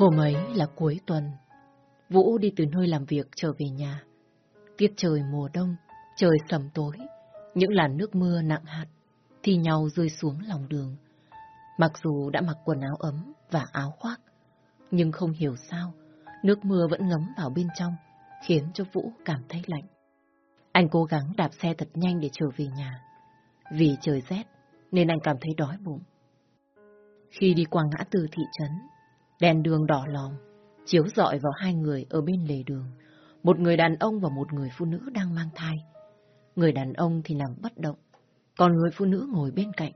Hôm ấy là cuối tuần. Vũ đi từ nơi làm việc trở về nhà. Tiết trời mùa đông, trời sầm tối, những làn nước mưa nặng hạt thi nhau rơi xuống lòng đường. Mặc dù đã mặc quần áo ấm và áo khoác, nhưng không hiểu sao, nước mưa vẫn ngấm vào bên trong, khiến cho Vũ cảm thấy lạnh. Anh cố gắng đạp xe thật nhanh để trở về nhà. Vì trời rét, nên anh cảm thấy đói bụng. Khi đi qua ngã tư thị trấn, đèn đường đỏ lòm, chiếu rọi vào hai người ở bên lề đường. Một người đàn ông và một người phụ nữ đang mang thai. Người đàn ông thì nằm bất động, còn người phụ nữ ngồi bên cạnh,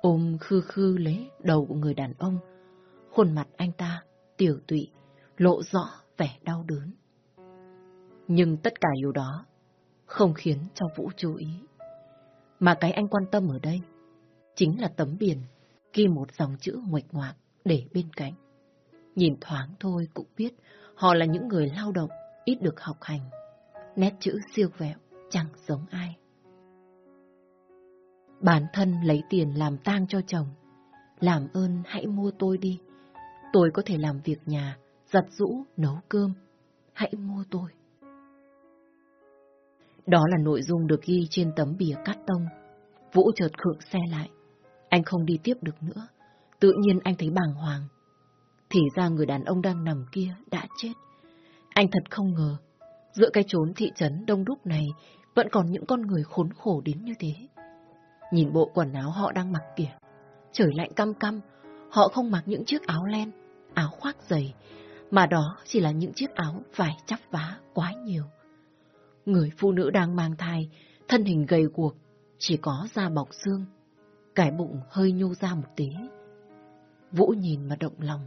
ôm khư khư lấy đầu của người đàn ông. Khuôn mặt anh ta tiểu tụy, lộ rõ vẻ đau đớn. Nhưng tất cả điều đó không khiến cho Vũ chú ý. Mà cái anh quan tâm ở đây chính là tấm biển ghi một dòng chữ nguệch ngoạc để bên cạnh. Nhìn thoáng thôi cũng biết họ là những người lao động, ít được học hành. Nét chữ siêu vẹo, chẳng giống ai. Bản thân lấy tiền làm tang cho chồng. Làm ơn hãy mua tôi đi. Tôi có thể làm việc nhà, giặt rũ, nấu cơm. Hãy mua tôi. Đó là nội dung được ghi trên tấm bìa cắt tông. Vũ chợt khựng xe lại. Anh không đi tiếp được nữa. Tự nhiên anh thấy bàng hoàng. Thì ra người đàn ông đang nằm kia đã chết. Anh thật không ngờ, giữa cái chốn thị trấn đông đúc này vẫn còn những con người khốn khổ đến như thế. Nhìn bộ quần áo họ đang mặc kìa. Trời lạnh căm căm, họ không mặc những chiếc áo len, áo khoác dày, mà đó chỉ là những chiếc áo vải chắp vá quá nhiều. Người phụ nữ đang mang thai, thân hình gầy guộc, chỉ có da bọc xương, cái bụng hơi nhô ra một tí. Vũ nhìn mà động lòng,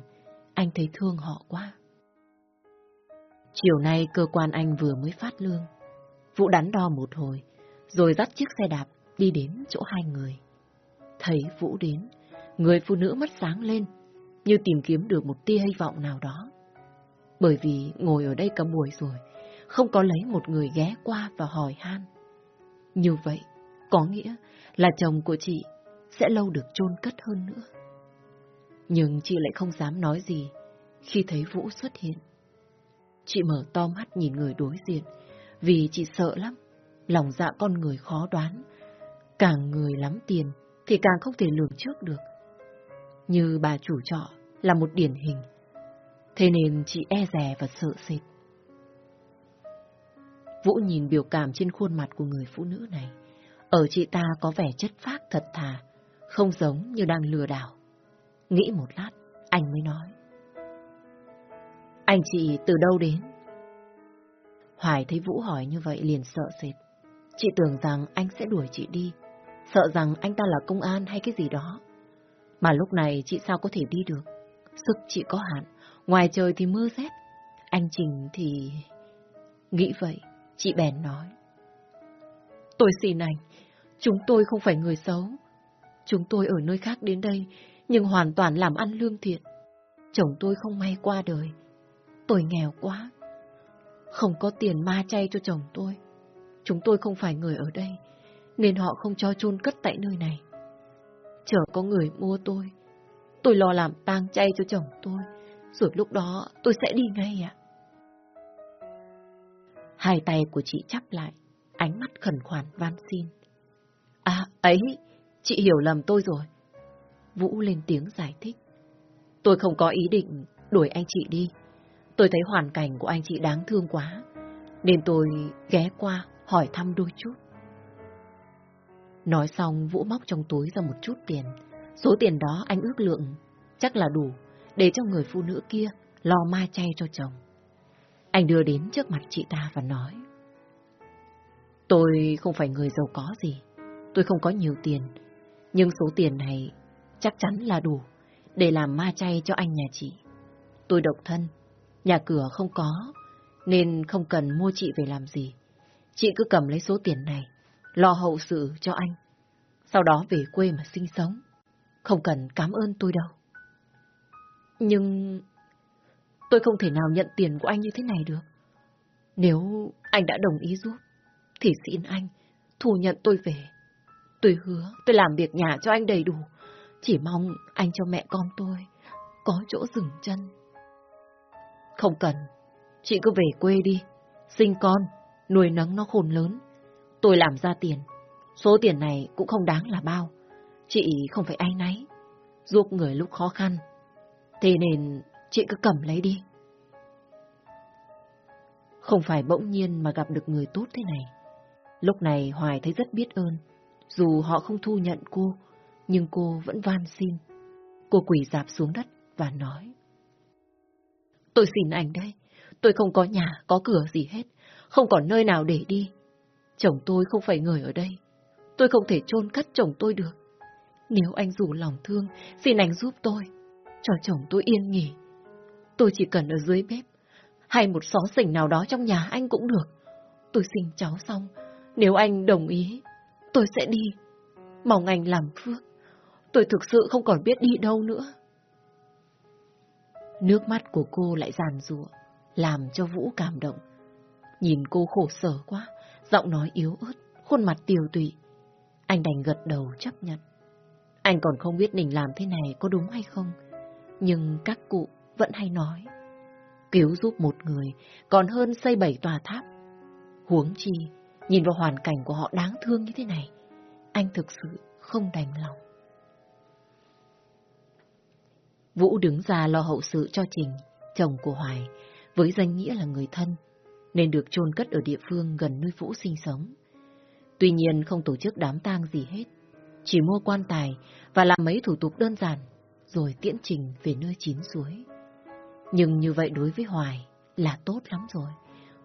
anh thấy thương họ quá. Chiều nay cơ quan anh vừa mới phát lương. Vũ đắn đo một hồi, rồi dắt chiếc xe đạp đi đến chỗ hai người. Thấy Vũ đến, người phụ nữ mắt sáng lên, như tìm kiếm được một tia hy vọng nào đó. Bởi vì ngồi ở đây cả buổi rồi, không có lấy một người ghé qua và hỏi han. Như vậy, có nghĩa là chồng của chị sẽ lâu được chôn cất hơn nữa. Nhưng chị lại không dám nói gì khi thấy Vũ xuất hiện. Chị mở to mắt nhìn người đối diện, vì chị sợ lắm. Lòng dạ con người khó đoán. Càng người lắm tiền thì càng không thể lường trước được. Như bà chủ trọ là một điển hình. Thế nên chị e rè và sợ sệt. Vũ nhìn biểu cảm trên khuôn mặt của người phụ nữ này. Ở chị ta có vẻ chất phác thật thà, không giống như đang lừa đảo. Nghĩ một lát, anh mới nói. Anh chị từ đâu đến? Hoài thấy Vũ hỏi như vậy liền sợ sệt. Chị tưởng rằng anh sẽ đuổi chị đi, sợ rằng anh ta là công an hay cái gì đó. Mà lúc này chị sao có thể đi được? Sức chị có hạn, ngoài trời thì mưa rét. Anh Trình thì... Nghĩ vậy, chị bèn nói. Tôi xin anh, chúng tôi không phải người xấu. Chúng tôi ở nơi khác đến đây, nhưng hoàn toàn làm ăn lương thiện. Chồng tôi không may qua đời. Tôi nghèo quá. Không có tiền ma chay cho chồng tôi. Chúng tôi không phải người ở đây, nên họ không cho chôn cất tại nơi này. Chờ có người mua tôi, tôi lo làm tang chay cho chồng tôi, rồi lúc đó tôi sẽ đi ngay ạ. Hai tay của chị chắp lại, ánh mắt khẩn khoản van xin. À, ấy, chị hiểu lầm tôi rồi. Vũ lên tiếng giải thích. Tôi không có ý định đuổi anh chị đi. Tôi thấy hoàn cảnh của anh chị đáng thương quá, nên tôi ghé qua hỏi thăm đôi chút. Nói xong, Vũ móc trong túi ra một chút tiền. Số tiền đó anh ước lượng chắc là đủ để cho người phụ nữ kia lo ma chay cho chồng. Anh đưa đến trước mặt chị ta và nói. Tôi không phải người giàu có gì. Tôi không có nhiều tiền. Nhưng số tiền này chắc chắn là đủ để làm ma chay cho anh nhà chị. Tôi độc thân, nhà cửa không có, nên không cần mua chị về làm gì. Chị cứ cầm lấy số tiền này, lo hậu sự cho anh. Sau đó về quê mà sinh sống. Không cần cảm ơn tôi đâu. Nhưng tôi không thể nào nhận tiền của anh như thế này được. Nếu anh đã đồng ý giúp, thì xin anh thu nhận tôi về. Tôi hứa tôi làm việc nhà cho anh đầy đủ. Chỉ mong anh cho mẹ con tôi có chỗ dừng chân. Không cần, chị cứ về quê đi, sinh con, nuôi nấng nó khôn lớn. Tôi làm ra tiền, số tiền này cũng không đáng là bao. Chị không phải ai nấy, giúp người lúc khó khăn. Thế nên chị cứ cầm lấy đi. Không phải bỗng nhiên mà gặp được người tốt thế này. Lúc này Hoài thấy rất biết ơn. Dù họ không thu nhận cô, nhưng cô vẫn van xin. Cô quỳ dạp xuống đất và nói. Tôi xin anh đây. Tôi không có nhà, có cửa gì hết. Không còn nơi nào để đi. Chồng tôi không phải người ở đây. Tôi không thể chôn cất chồng tôi được. Nếu anh dù lòng thương, xin anh giúp tôi. Cho chồng tôi yên nghỉ. Tôi chỉ cần ở dưới bếp. Hay một xó xỉnh nào đó trong nhà anh cũng được. Tôi sinh cháu xong. Nếu anh đồng ý, tôi sẽ đi. Mong anh làm phước. Tôi thực sự không còn biết đi đâu nữa. Nước mắt của cô lại giàn rụa, làm cho Vũ cảm động. Nhìn cô khổ sở quá, giọng nói yếu ớt, khuôn mặt tiều tụy. Anh đành gật đầu chấp nhận. Anh còn không biết mình làm thế này có đúng hay không. Nhưng các cụ vẫn hay nói. Cứu giúp một người còn hơn xây bảy tòa tháp. Huống chi, nhìn vào hoàn cảnh của họ đáng thương như thế này, anh thực sự không đành lòng. Vũ đứng ra lo hậu sự cho Trình, chồng của Hoài, với danh nghĩa là người thân, nên được chôn cất ở địa phương gần nơi Vũ sinh sống. Tuy nhiên không tổ chức đám tang gì hết, chỉ mua quan tài và làm mấy thủ tục đơn giản, rồi tiễn Trình về nơi chín suối. Nhưng như vậy đối với Hoài là tốt lắm rồi,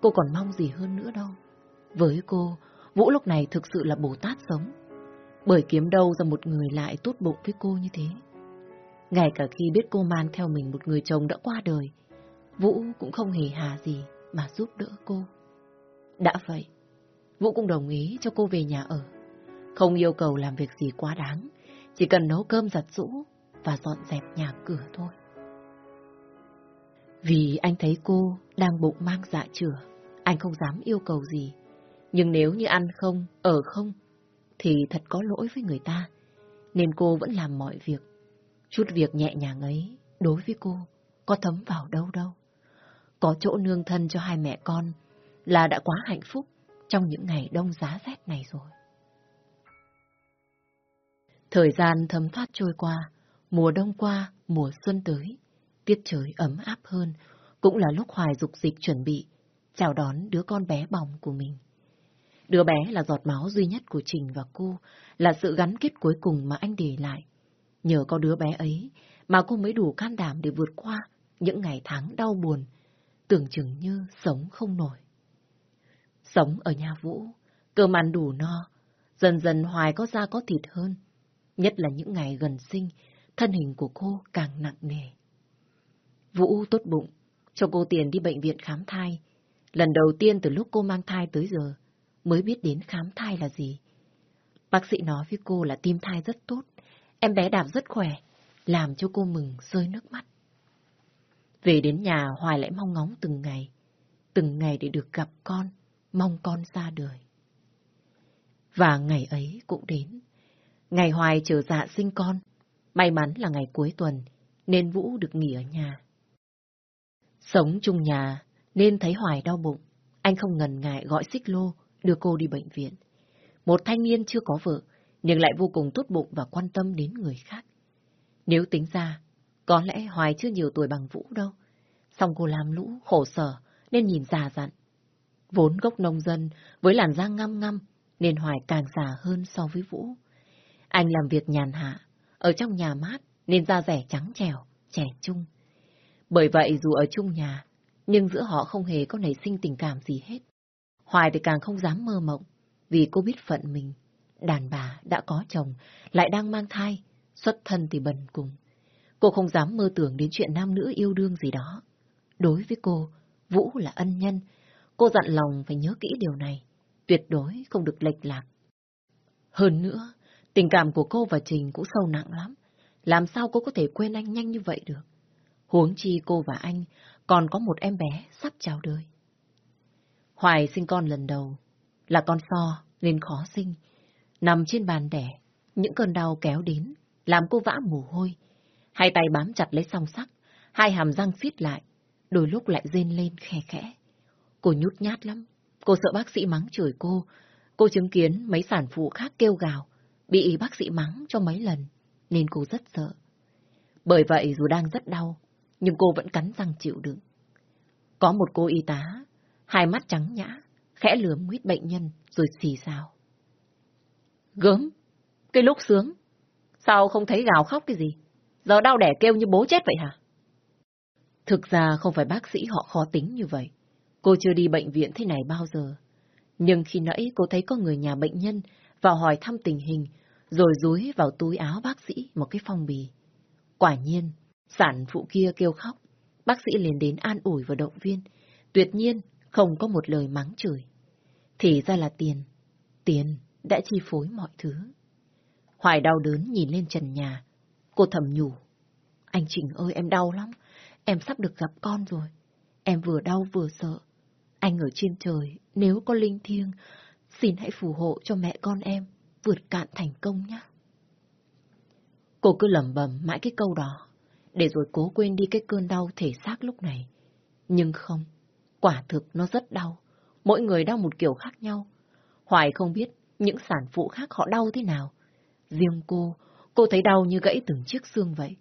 cô còn mong gì hơn nữa đâu. Với cô, Vũ lúc này thực sự là Bồ Tát sống, bởi kiếm đâu ra một người lại tốt bụng với cô như thế. Ngay cả khi biết cô mang theo mình một người chồng đã qua đời, Vũ cũng không hề hà gì mà giúp đỡ cô. Đã vậy, Vũ cũng đồng ý cho cô về nhà ở. Không yêu cầu làm việc gì quá đáng, chỉ cần nấu cơm giặt rũ và dọn dẹp nhà cửa thôi. Vì anh thấy cô đang bụng mang dạ chửa, anh không dám yêu cầu gì. Nhưng nếu như ăn không, ở không, thì thật có lỗi với người ta. Nên cô vẫn làm mọi việc Chút việc nhẹ nhàng ấy, đối với cô, có thấm vào đâu đâu. Có chỗ nương thân cho hai mẹ con là đã quá hạnh phúc trong những ngày đông giá rét này rồi. Thời gian thấm thoát trôi qua, mùa đông qua, mùa xuân tới, tiết trời ấm áp hơn, cũng là lúc Hoài dục dịch chuẩn bị, chào đón đứa con bé bỏng của mình. Đứa bé là giọt máu duy nhất của Trình và cô, là sự gắn kết cuối cùng mà anh để lại Nhờ có đứa bé ấy mà cô mới đủ can đảm để vượt qua những ngày tháng đau buồn, tưởng chừng như sống không nổi. Sống ở nhà Vũ, cơm ăn đủ no, dần dần Hoài có da có thịt hơn. Nhất là những ngày gần sinh, thân hình của cô càng nặng nề. Vũ tốt bụng, cho cô tiền đi bệnh viện khám thai. Lần đầu tiên từ lúc cô mang thai tới giờ, mới biết đến khám thai là gì. Bác sĩ nói với cô là tim thai rất tốt, Em bé đạp rất khỏe, làm cho cô mừng rơi nước mắt. Về đến nhà Hoài lại mong ngóng từng ngày, từng ngày để được gặp con, mong con ra đời. Và ngày ấy cũng đến. Ngày Hoài chờ dạ sinh con, may mắn là ngày cuối tuần, nên Vũ được nghỉ ở nhà. Sống chung nhà, nên thấy Hoài đau bụng, anh không ngần ngại gọi xích lô, đưa cô đi bệnh viện. Một thanh niên chưa có vợ, nhưng lại vô cùng tốt bụng và quan tâm đến người khác. Nếu tính ra, có lẽ Hoài chưa nhiều tuổi bằng Vũ đâu. Xong cô làm lũ, khổ sở, nên nhìn già dặn. Vốn gốc nông dân, với làn da ngăm ngăm, nên Hoài càng già hơn so với Vũ. Anh làm việc nhàn hạ, ở trong nhà mát, nên da rẻ trắng trèo, trẻ trung. Bởi vậy dù ở chung nhà, nhưng giữa họ không hề có nảy sinh tình cảm gì hết. Hoài thì càng không dám mơ mộng, vì cô biết phận mình Đàn bà đã có chồng, lại đang mang thai, xuất thân thì bần cùng. Cô không dám mơ tưởng đến chuyện nam nữ yêu đương gì đó. Đối với cô, Vũ là ân nhân. Cô dặn lòng phải nhớ kỹ điều này, tuyệt đối không được lệch lạc. Hơn nữa, tình cảm của cô và Trình cũng sâu nặng lắm. Làm sao cô có thể quên anh nhanh như vậy được? Huống chi cô và anh còn có một em bé sắp chào đời. Hoài sinh con lần đầu, là con so nên khó sinh, Nằm trên bàn đẻ, những cơn đau kéo đến, làm cô vã mồ hôi. Hai tay bám chặt lấy song sắc, hai hàm răng xiết lại, đôi lúc lại rên lên khe khẽ. Cô nhút nhát lắm, cô sợ bác sĩ mắng chửi cô. Cô chứng kiến mấy sản phụ khác kêu gào, bị bác sĩ mắng cho mấy lần, nên cô rất sợ. Bởi vậy dù đang rất đau, nhưng cô vẫn cắn răng chịu đựng. Có một cô y tá, hai mắt trắng nhã, khẽ lườm nguyết bệnh nhân rồi xì xào. Gớm, cái lúc sướng, sao không thấy gào khóc cái gì? Giờ đau đẻ kêu như bố chết vậy hả? Thực ra không phải bác sĩ họ khó tính như vậy. Cô chưa đi bệnh viện thế này bao giờ. Nhưng khi nãy cô thấy có người nhà bệnh nhân vào hỏi thăm tình hình, rồi dúi vào túi áo bác sĩ một cái phong bì. Quả nhiên, sản phụ kia kêu khóc. Bác sĩ liền đến an ủi và động viên. Tuyệt nhiên, không có một lời mắng chửi. Thì ra là tiền. Tiền đã chi phối mọi thứ. Hoài đau đớn nhìn lên trần nhà. Cô thầm nhủ. Anh Trình ơi em đau lắm. Em sắp được gặp con rồi. Em vừa đau vừa sợ. Anh ở trên trời, nếu có linh thiêng, xin hãy phù hộ cho mẹ con em vượt cạn thành công nhé. Cô cứ lẩm bẩm mãi cái câu đó, để rồi cố quên đi cái cơn đau thể xác lúc này. Nhưng không, quả thực nó rất đau. Mỗi người đau một kiểu khác nhau. Hoài không biết những sản phụ khác họ đau thế nào. Riêng cô, cô thấy đau như gãy từng chiếc xương vậy.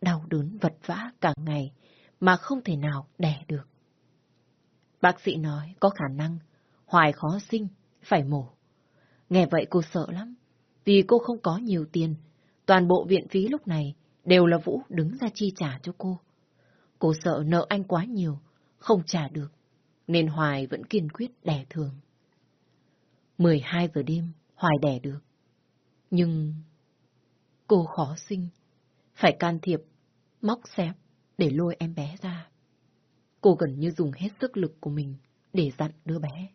Đau đớn vật vã cả ngày mà không thể nào đẻ được. Bác sĩ nói có khả năng Hoài khó sinh, phải mổ. Nghe vậy cô sợ lắm, vì cô không có nhiều tiền. Toàn bộ viện phí lúc này đều là Vũ đứng ra chi trả cho cô. Cô sợ nợ anh quá nhiều, không trả được, nên Hoài vẫn kiên quyết đẻ thường. 12 giờ đêm, Hoài đẻ được. Nhưng cô khó sinh, phải can thiệp, móc xẹp để lôi em bé ra. Cô gần như dùng hết sức lực của mình để dặn đứa bé.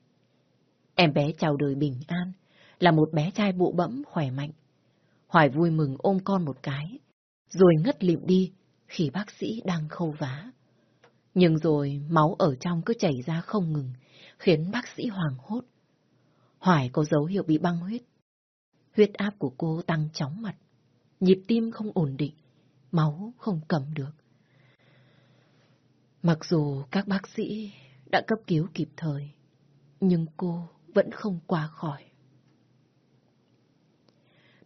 Em bé chào đời bình an, là một bé trai bụ bẫm khỏe mạnh. Hoài vui mừng ôm con một cái, rồi ngất lịm đi khi bác sĩ đang khâu vá. Nhưng rồi máu ở trong cứ chảy ra không ngừng, khiến bác sĩ hoàng hốt. Hoài có dấu hiệu bị băng huyết. Huyết áp của cô tăng chóng mặt, nhịp tim không ổn định, máu không cầm được. Mặc dù các bác sĩ đã cấp cứu kịp thời, nhưng cô vẫn không qua khỏi.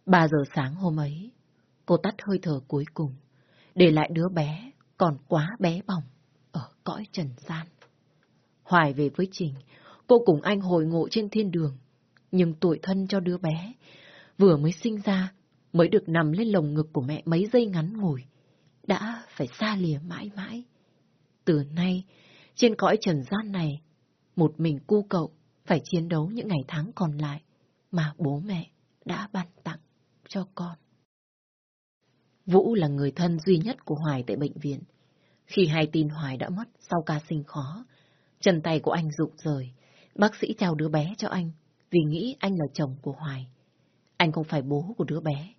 Ba giờ sáng hôm ấy, cô tắt hơi thở cuối cùng, để lại đứa bé còn quá bé bỏng ở cõi trần gian. Hoài về với Trình, cô cùng anh hồi ngộ trên thiên đường, nhưng tuổi thân cho đứa bé vừa mới sinh ra mới được nằm lên lồng ngực của mẹ mấy giây ngắn ngủi, đã phải xa lìa mãi mãi. Từ nay, trên cõi trần gian này, một mình cu cậu phải chiến đấu những ngày tháng còn lại mà bố mẹ đã ban tặng cho con. Vũ là người thân duy nhất của Hoài tại bệnh viện. Khi hai tin Hoài đã mất sau ca sinh khó, chân tay của anh rụng rời. Bác sĩ trao đứa bé cho anh vì nghĩ anh là chồng của Hoài. Anh không phải bố của đứa bé,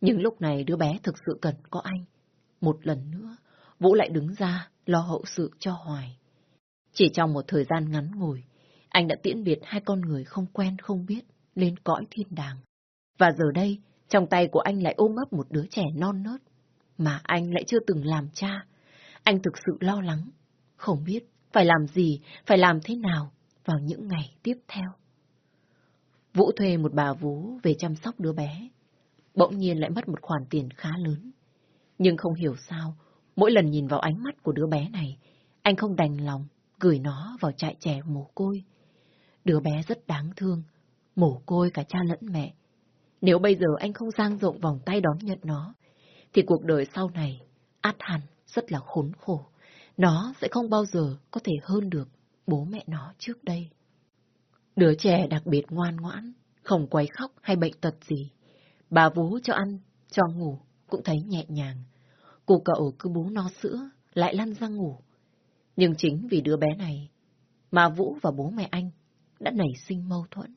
nhưng lúc này đứa bé thực sự cần có anh. Một lần nữa, Vũ lại đứng ra lo hậu sự cho Hoài. Chỉ trong một thời gian ngắn ngủi, anh đã tiễn biệt hai con người không quen không biết lên cõi thiên đàng. Và giờ đây, trong tay của anh lại ôm ấp một đứa trẻ non nớt, mà anh lại chưa từng làm cha. Anh thực sự lo lắng, không biết phải làm gì, phải làm thế nào vào những ngày tiếp theo. Vũ thuê một bà vú về chăm sóc đứa bé. Bỗng nhiên lại mất một khoản tiền khá lớn. Nhưng không hiểu sao, mỗi lần nhìn vào ánh mắt của đứa bé này, anh không đành lòng gửi nó vào trại trẻ mồ côi. Đứa bé rất đáng thương, mồ côi cả cha lẫn mẹ. Nếu bây giờ anh không giang rộng vòng tay đón nhận nó, thì cuộc đời sau này át hẳn rất là khốn khổ. Nó sẽ không bao giờ có thể hơn được bố mẹ nó trước đây. Đứa trẻ đặc biệt ngoan ngoãn, không quấy khóc hay bệnh tật gì. Bà vú cho ăn, cho ngủ cũng thấy nhẹ nhàng. Cô cậu cứ bú no sữa, lại lăn ra ngủ. Nhưng chính vì đứa bé này mà Vũ và bố mẹ anh đã nảy sinh mâu thuẫn.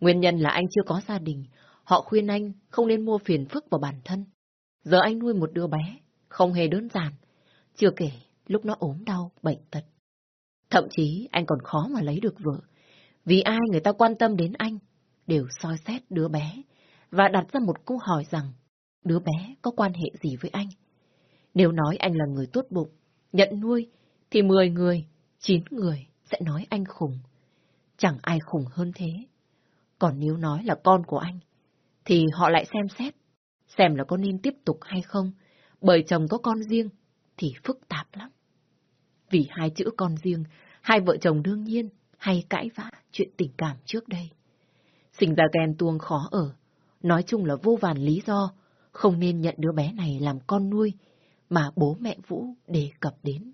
Nguyên nhân là anh chưa có gia đình, họ khuyên anh không nên mua phiền phức vào bản thân. Giờ anh nuôi một đứa bé, không hề đơn giản, chưa kể lúc nó ốm đau, bệnh tật. Thậm chí anh còn khó mà lấy được vợ, vì ai người ta quan tâm đến anh, đều soi xét đứa bé và đặt ra một câu hỏi rằng đứa bé có quan hệ gì với anh. Nếu nói anh là người tốt bụng, nhận nuôi, thì 10 người, 9 người sẽ nói anh khùng. Chẳng ai khùng hơn thế. Còn nếu nói là con của anh, thì họ lại xem xét, xem là có nên tiếp tục hay không, bởi chồng có con riêng thì phức tạp lắm. Vì hai chữ con riêng, hai vợ chồng đương nhiên hay cãi vã chuyện tình cảm trước đây. Sinh ra ghen tuông khó ở, nói chung là vô vàn lý do, không nên nhận đứa bé này làm con nuôi mà bố mẹ Vũ đề cập đến.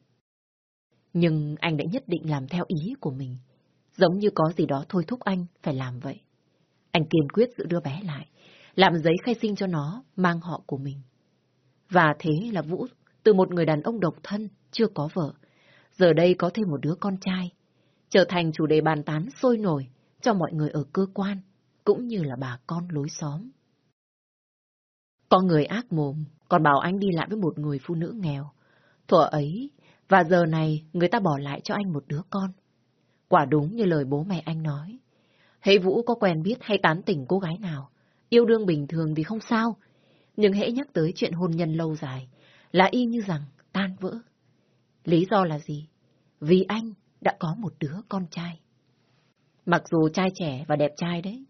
Nhưng anh đã nhất định làm theo ý của mình, giống như có gì đó thôi thúc anh phải làm vậy. Anh kiên quyết giữ đứa bé lại, làm giấy khai sinh cho nó, mang họ của mình. Và thế là Vũ, từ một người đàn ông độc thân, chưa có vợ, giờ đây có thêm một đứa con trai, trở thành chủ đề bàn tán sôi nổi cho mọi người ở cơ quan, cũng như là bà con lối xóm. Có người ác mồm, còn bảo anh đi lại với một người phụ nữ nghèo. Thuở ấy, và giờ này người ta bỏ lại cho anh một đứa con. Quả đúng như lời bố mẹ anh nói. Hãy Vũ có quen biết hay tán tỉnh cô gái nào, yêu đương bình thường thì không sao, nhưng hễ nhắc tới chuyện hôn nhân lâu dài, là y như rằng tan vỡ. Lý do là gì? Vì anh đã có một đứa con trai. Mặc dù trai trẻ và đẹp trai đấy,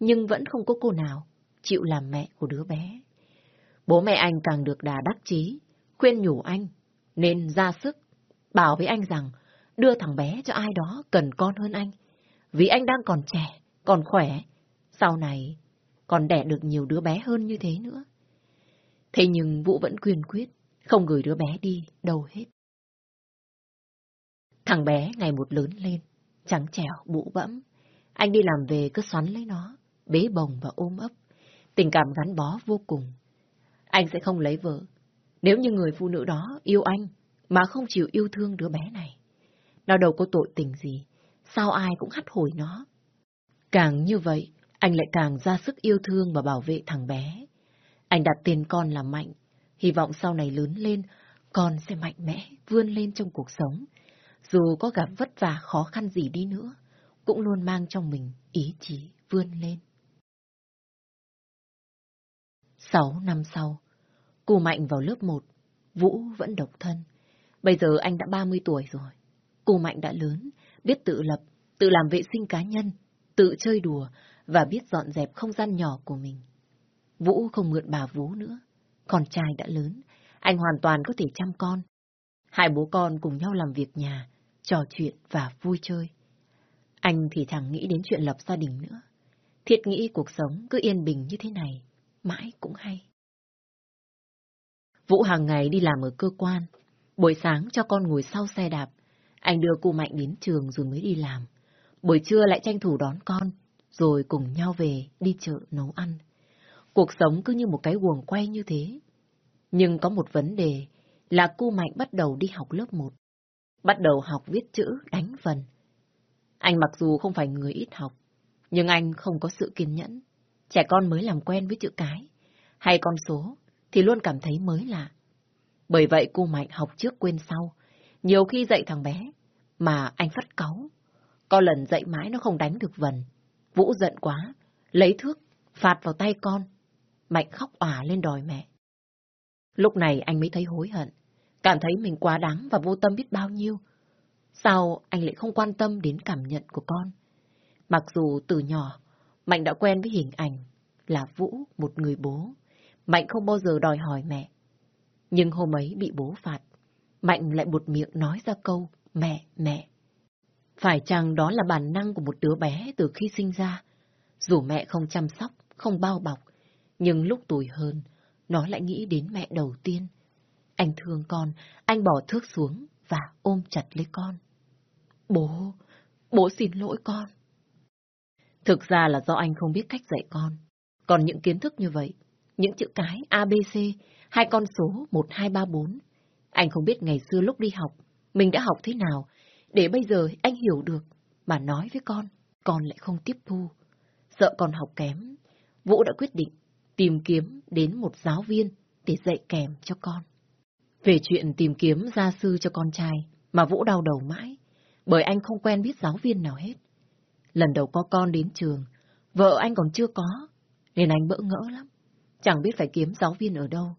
nhưng vẫn không có cô nào chịu làm mẹ của đứa bé. Bố mẹ anh càng được đà đắc chí, khuyên nhủ anh, nên ra sức, bảo với anh rằng đưa thằng bé cho ai đó cần con hơn anh, vì anh đang còn trẻ, còn khỏe, sau này còn đẻ được nhiều đứa bé hơn như thế nữa. Thế nhưng Vũ vẫn quyền quyết, không gửi đứa bé đi đâu hết. Thằng bé ngày một lớn lên, trắng trẻo, bụ bẫm. Anh đi làm về cứ xoắn lấy nó, bế bồng và ôm ấp. Tình cảm gắn bó vô cùng. Anh sẽ không lấy vợ, nếu như người phụ nữ đó yêu anh mà không chịu yêu thương đứa bé này. Nó đâu có tội tình gì, sao ai cũng hắt hồi nó. Càng như vậy, anh lại càng ra sức yêu thương và bảo vệ thằng bé. Anh đặt tiền con là mạnh, hy vọng sau này lớn lên, con sẽ mạnh mẽ, vươn lên trong cuộc sống. Dù có gặp vất vả khó khăn gì đi nữa, cũng luôn mang trong mình ý chí vươn lên. Sáu năm sau, cô Mạnh vào lớp một Vũ vẫn độc thân. Bây giờ anh đã 30 tuổi rồi. Cô Mạnh đã lớn, biết tự lập, tự làm vệ sinh cá nhân, tự chơi đùa và biết dọn dẹp không gian nhỏ của mình. Vũ không mượn bà Vũ nữa. Con trai đã lớn, anh hoàn toàn có thể chăm con. Hai bố con cùng nhau làm việc nhà, trò chuyện và vui chơi. Anh thì chẳng nghĩ đến chuyện lập gia đình nữa. Thiệt nghĩ cuộc sống cứ yên bình như thế này, mãi cũng hay. Vũ hàng ngày đi làm ở cơ quan. Buổi sáng cho con ngồi sau xe đạp. Anh đưa cô Mạnh đến trường rồi mới đi làm. Buổi trưa lại tranh thủ đón con, rồi cùng nhau về đi chợ nấu ăn. Cuộc sống cứ như một cái guồng quay như thế. Nhưng có một vấn đề là cô Mạnh bắt đầu đi học lớp 1. Bắt đầu học viết chữ, đánh vần. Anh mặc dù không phải người ít học, nhưng anh không có sự kiên nhẫn. Trẻ con mới làm quen với chữ cái, hay con số, thì luôn cảm thấy mới lạ. Bởi vậy cô Mạnh học trước quên sau. Nhiều khi dạy thằng bé, mà anh phát cáu. Có lần dạy mãi nó không đánh được vần. Vũ giận quá, lấy thước, phạt vào tay con. Mạnh khóc òa lên đòi mẹ. Lúc này anh mới thấy hối hận, cảm thấy mình quá đáng và vô tâm biết bao nhiêu. Sao anh lại không quan tâm đến cảm nhận của con? Mặc dù từ nhỏ, Mạnh đã quen với hình ảnh là Vũ, một người bố. Mạnh không bao giờ đòi hỏi mẹ. Nhưng hôm ấy bị bố phạt, Mạnh lại buột miệng nói ra câu mẹ, mẹ. Phải chăng đó là bản năng của một đứa bé từ khi sinh ra? Dù mẹ không chăm sóc, không bao bọc, nhưng lúc tuổi hơn, nó lại nghĩ đến mẹ đầu tiên. Anh thương con, anh bỏ thước xuống và ôm chặt lấy con. Bố, bố xin lỗi con. Thực ra là do anh không biết cách dạy con. Còn những kiến thức như vậy, những chữ cái ABC, hai con số 1, 2, 3, 4. Anh không biết ngày xưa lúc đi học, mình đã học thế nào, để bây giờ anh hiểu được, mà nói với con, con lại không tiếp thu. Sợ con học kém, Vũ đã quyết định tìm kiếm đến một giáo viên để dạy kèm cho con. Về chuyện tìm kiếm gia sư cho con trai mà Vũ đau đầu mãi, bởi anh không quen biết giáo viên nào hết. Lần đầu có con đến trường, vợ anh còn chưa có, nên anh bỡ ngỡ lắm chẳng biết phải kiếm giáo viên ở đâu.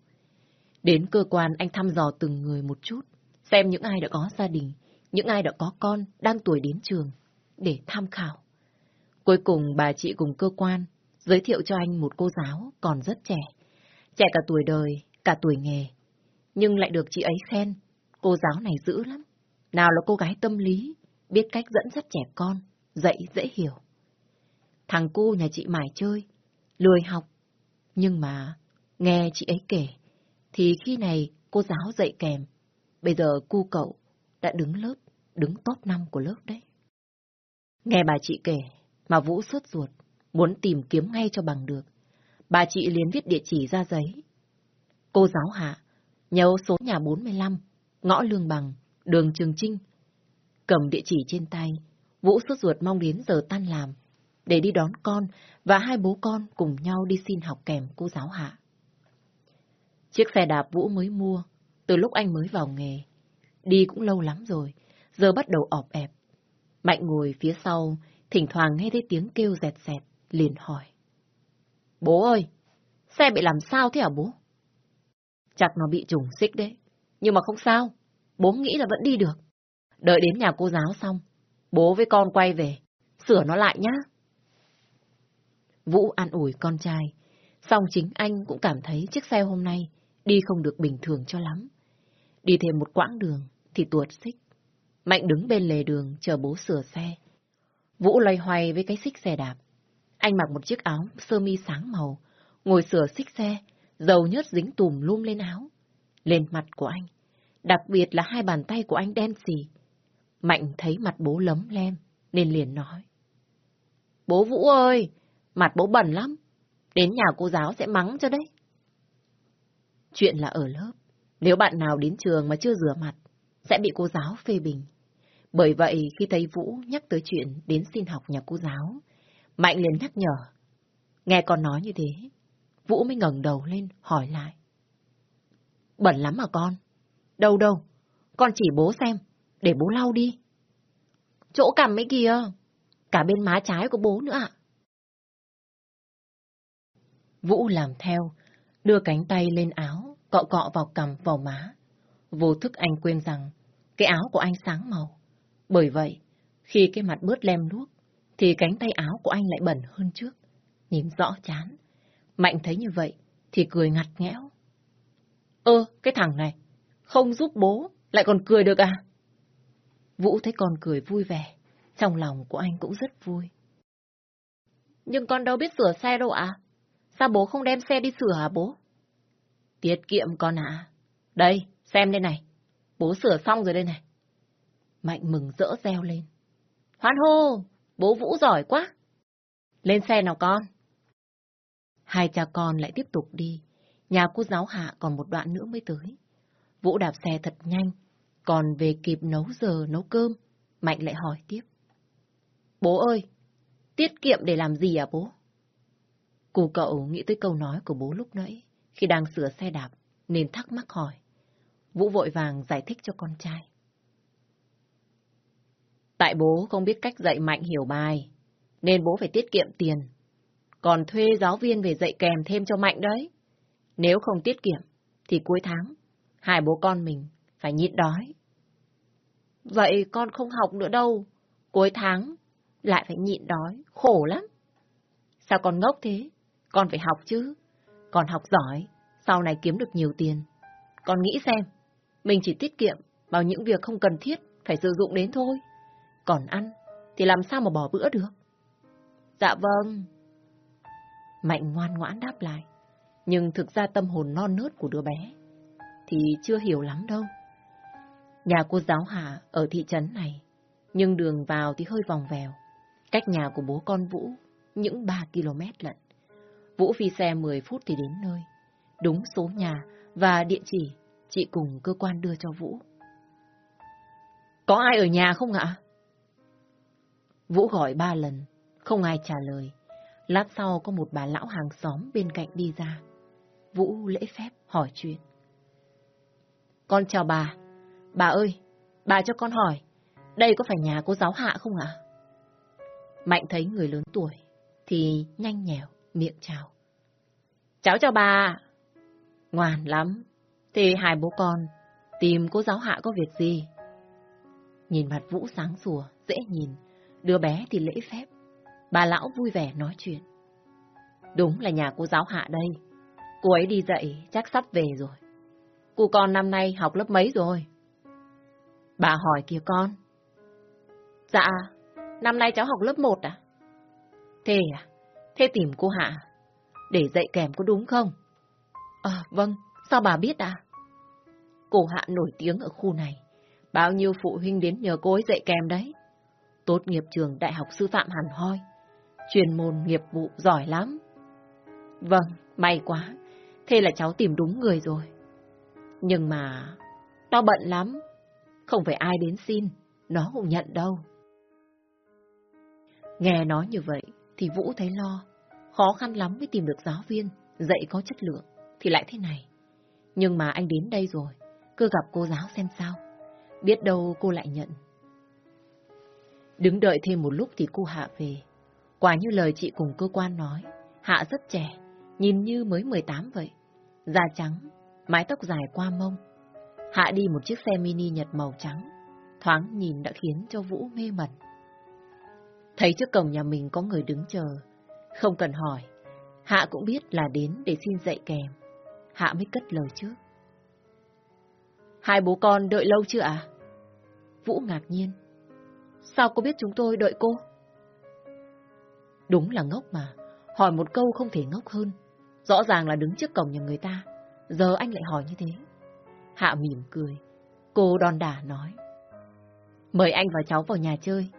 Đến cơ quan anh thăm dò từng người một chút, xem những ai đã có gia đình, những ai đã có con, đang tuổi đến trường, để tham khảo. Cuối cùng bà chị cùng cơ quan giới thiệu cho anh một cô giáo còn rất trẻ, trẻ cả tuổi đời, cả tuổi nghề. Nhưng lại được chị ấy khen, cô giáo này dữ lắm. Nào là cô gái tâm lý, biết cách dẫn dắt trẻ con, dạy dễ hiểu. Thằng cu nhà chị mải chơi, lười học. Nhưng mà, nghe chị ấy kể, thì khi này cô giáo dạy kèm. Bây giờ cu cậu đã đứng lớp, đứng top 5 của lớp đấy. Nghe bà chị kể, mà Vũ sốt ruột, muốn tìm kiếm ngay cho bằng được. Bà chị liền viết địa chỉ ra giấy. Cô giáo Hạ, nhớ số nhà 45, ngõ Lương Bằng, đường Trường Trinh. Cầm địa chỉ trên tay, Vũ sốt ruột mong đến giờ tan làm, để đi đón con và hai bố con cùng nhau đi xin học kèm cô giáo Hạ. Chiếc xe đạp Vũ mới mua, từ lúc anh mới vào nghề. Đi cũng lâu lắm rồi, giờ bắt đầu ọp ẹp. Mạnh ngồi phía sau, thỉnh thoảng nghe thấy tiếng kêu dẹt dẹt, liền hỏi. Bố ơi, xe bị làm sao thế hả bố? Chắc nó bị trùng xích đấy, nhưng mà không sao, bố nghĩ là vẫn đi được. Đợi đến nhà cô giáo xong, bố với con quay về, sửa nó lại nhá. Vũ an ủi con trai, xong chính anh cũng cảm thấy chiếc xe hôm nay đi không được bình thường cho lắm. Đi thêm một quãng đường thì tuột xích. Mạnh đứng bên lề đường chờ bố sửa xe. Vũ loay hoay với cái xích xe đạp. Anh mặc một chiếc áo sơ mi sáng màu, ngồi sửa xích xe, dầu nhớt dính tùm lum lên áo. Lên mặt của anh, đặc biệt là hai bàn tay của anh đen xì. Mạnh thấy mặt bố lấm lem, nên liền nói. Bố Vũ ơi, mặt bố bẩn lắm, đến nhà cô giáo sẽ mắng cho đấy. Chuyện là ở lớp, nếu bạn nào đến trường mà chưa rửa mặt, sẽ bị cô giáo phê bình. Bởi vậy, khi thấy Vũ nhắc tới chuyện đến xin học nhà cô giáo, Mạnh liền nhắc nhở. Nghe con nói như thế, Vũ mới ngẩng đầu lên, hỏi lại. Bẩn lắm mà con? Đâu đâu, con chỉ bố xem, để bố lau đi. Chỗ cằm ấy kìa, cả bên má trái của bố nữa ạ. Vũ làm theo, đưa cánh tay lên áo, cọ cọ vào cằm vào má. Vô thức anh quên rằng cái áo của anh sáng màu. Bởi vậy, khi cái mặt bớt lem luốc, thì cánh tay áo của anh lại bẩn hơn trước. Nhìn rõ chán. Mạnh thấy như vậy, thì cười ngặt nghẽo. Ơ, cái thằng này, không giúp bố, lại còn cười được à? Vũ thấy con cười vui vẻ, trong lòng của anh cũng rất vui. Nhưng con đâu biết sửa xe đâu ạ. Sao bố không đem xe đi sửa hả bố? Tiết kiệm con ạ. Đây, xem đây này. Bố sửa xong rồi đây này. Mạnh mừng rỡ reo lên. Hoan hô, bố Vũ giỏi quá. Lên xe nào con. Hai cha con lại tiếp tục đi. Nhà cô giáo hạ còn một đoạn nữa mới tới. Vũ đạp xe thật nhanh, còn về kịp nấu giờ nấu cơm. Mạnh lại hỏi tiếp. Bố ơi, tiết kiệm để làm gì à bố? cụ cậu nghĩ tới câu nói của bố lúc nãy, khi đang sửa xe đạp, nên thắc mắc hỏi. Vũ vội vàng giải thích cho con trai. Tại bố không biết cách dạy Mạnh hiểu bài, nên bố phải tiết kiệm tiền. Còn thuê giáo viên về dạy kèm thêm cho Mạnh đấy. Nếu không tiết kiệm, thì cuối tháng, hai bố con mình phải nhịn đói. Vậy con không học nữa đâu. Cuối tháng, lại phải nhịn đói, khổ lắm. Sao con ngốc thế? Con phải học chứ. Con học giỏi, sau này kiếm được nhiều tiền. Con nghĩ xem, mình chỉ tiết kiệm vào những việc không cần thiết phải sử dụng đến thôi. Còn ăn thì làm sao mà bỏ bữa được? Dạ vâng. Mạnh ngoan ngoãn đáp lại. Nhưng thực ra tâm hồn non nớt của đứa bé thì chưa hiểu lắm đâu. Nhà cô giáo Hà ở thị trấn này, nhưng đường vào thì hơi vòng vèo. Cách nhà của bố con Vũ những 3 km lận. Vũ phi xe 10 phút thì đến nơi. Đúng số nhà và địa chỉ chị cùng cơ quan đưa cho Vũ. Có ai ở nhà không ạ? Vũ gọi ba lần, không ai trả lời. Lát sau có một bà lão hàng xóm bên cạnh đi ra. Vũ lễ phép hỏi chuyện. Con chào bà. Bà ơi, bà cho con hỏi, đây có phải nhà cô giáo hạ không ạ? Mạnh thấy người lớn tuổi, thì nhanh nhẹo, miệng chào. Cháu chào bà. Ngoan lắm. Thì hai bố con Tìm cô giáo hạ có việc gì? Nhìn mặt Vũ sáng sủa, dễ nhìn. Đứa bé thì lễ phép. Bà lão vui vẻ nói chuyện. Đúng là nhà cô giáo hạ đây. Cô ấy đi dạy chắc sắp về rồi. Cô con năm nay học lớp mấy rồi? Bà hỏi kìa con. Dạ, năm nay cháu học lớp 1 à? Thế à? Thế tìm cô Hạ để dạy kèm có đúng không? À, vâng, sao bà biết à? Cô Hạ nổi tiếng ở khu này. Bao nhiêu phụ huynh đến nhờ cô ấy dạy kèm đấy. Tốt nghiệp trường Đại học Sư phạm hẳn hoi. Chuyên môn nghiệp vụ giỏi lắm. Vâng, may quá. Thế là cháu tìm đúng người rồi. Nhưng mà... Nó bận lắm. Không phải ai đến xin. Nó không nhận đâu. Nghe nói như vậy thì Vũ thấy lo. Khó khăn lắm mới tìm được giáo viên dạy có chất lượng. Thì lại thế này. Nhưng mà anh đến đây rồi. Cứ gặp cô giáo xem sao. Biết đâu cô lại nhận. Đứng đợi thêm một lúc thì cô Hạ về. Quả như lời chị cùng cơ quan nói. Hạ rất trẻ. Nhìn như mới 18 vậy. Da trắng. Mái tóc dài qua mông. Hạ đi một chiếc xe mini nhật màu trắng. Thoáng nhìn đã khiến cho Vũ mê mẩn. Thấy trước cổng nhà mình có người đứng chờ. Không cần hỏi. Hạ cũng biết là đến để xin dạy kèm. Hạ mới cất lời trước. Hai bố con đợi lâu chưa à? Vũ ngạc nhiên. Sao cô biết chúng tôi đợi cô? Đúng là ngốc mà. Hỏi một câu không thể ngốc hơn. Rõ ràng là đứng trước cổng nhà người ta. Giờ anh lại hỏi như thế. Hạ mỉm cười. Cô đòn đả nói. Mời anh và cháu vào nhà chơi.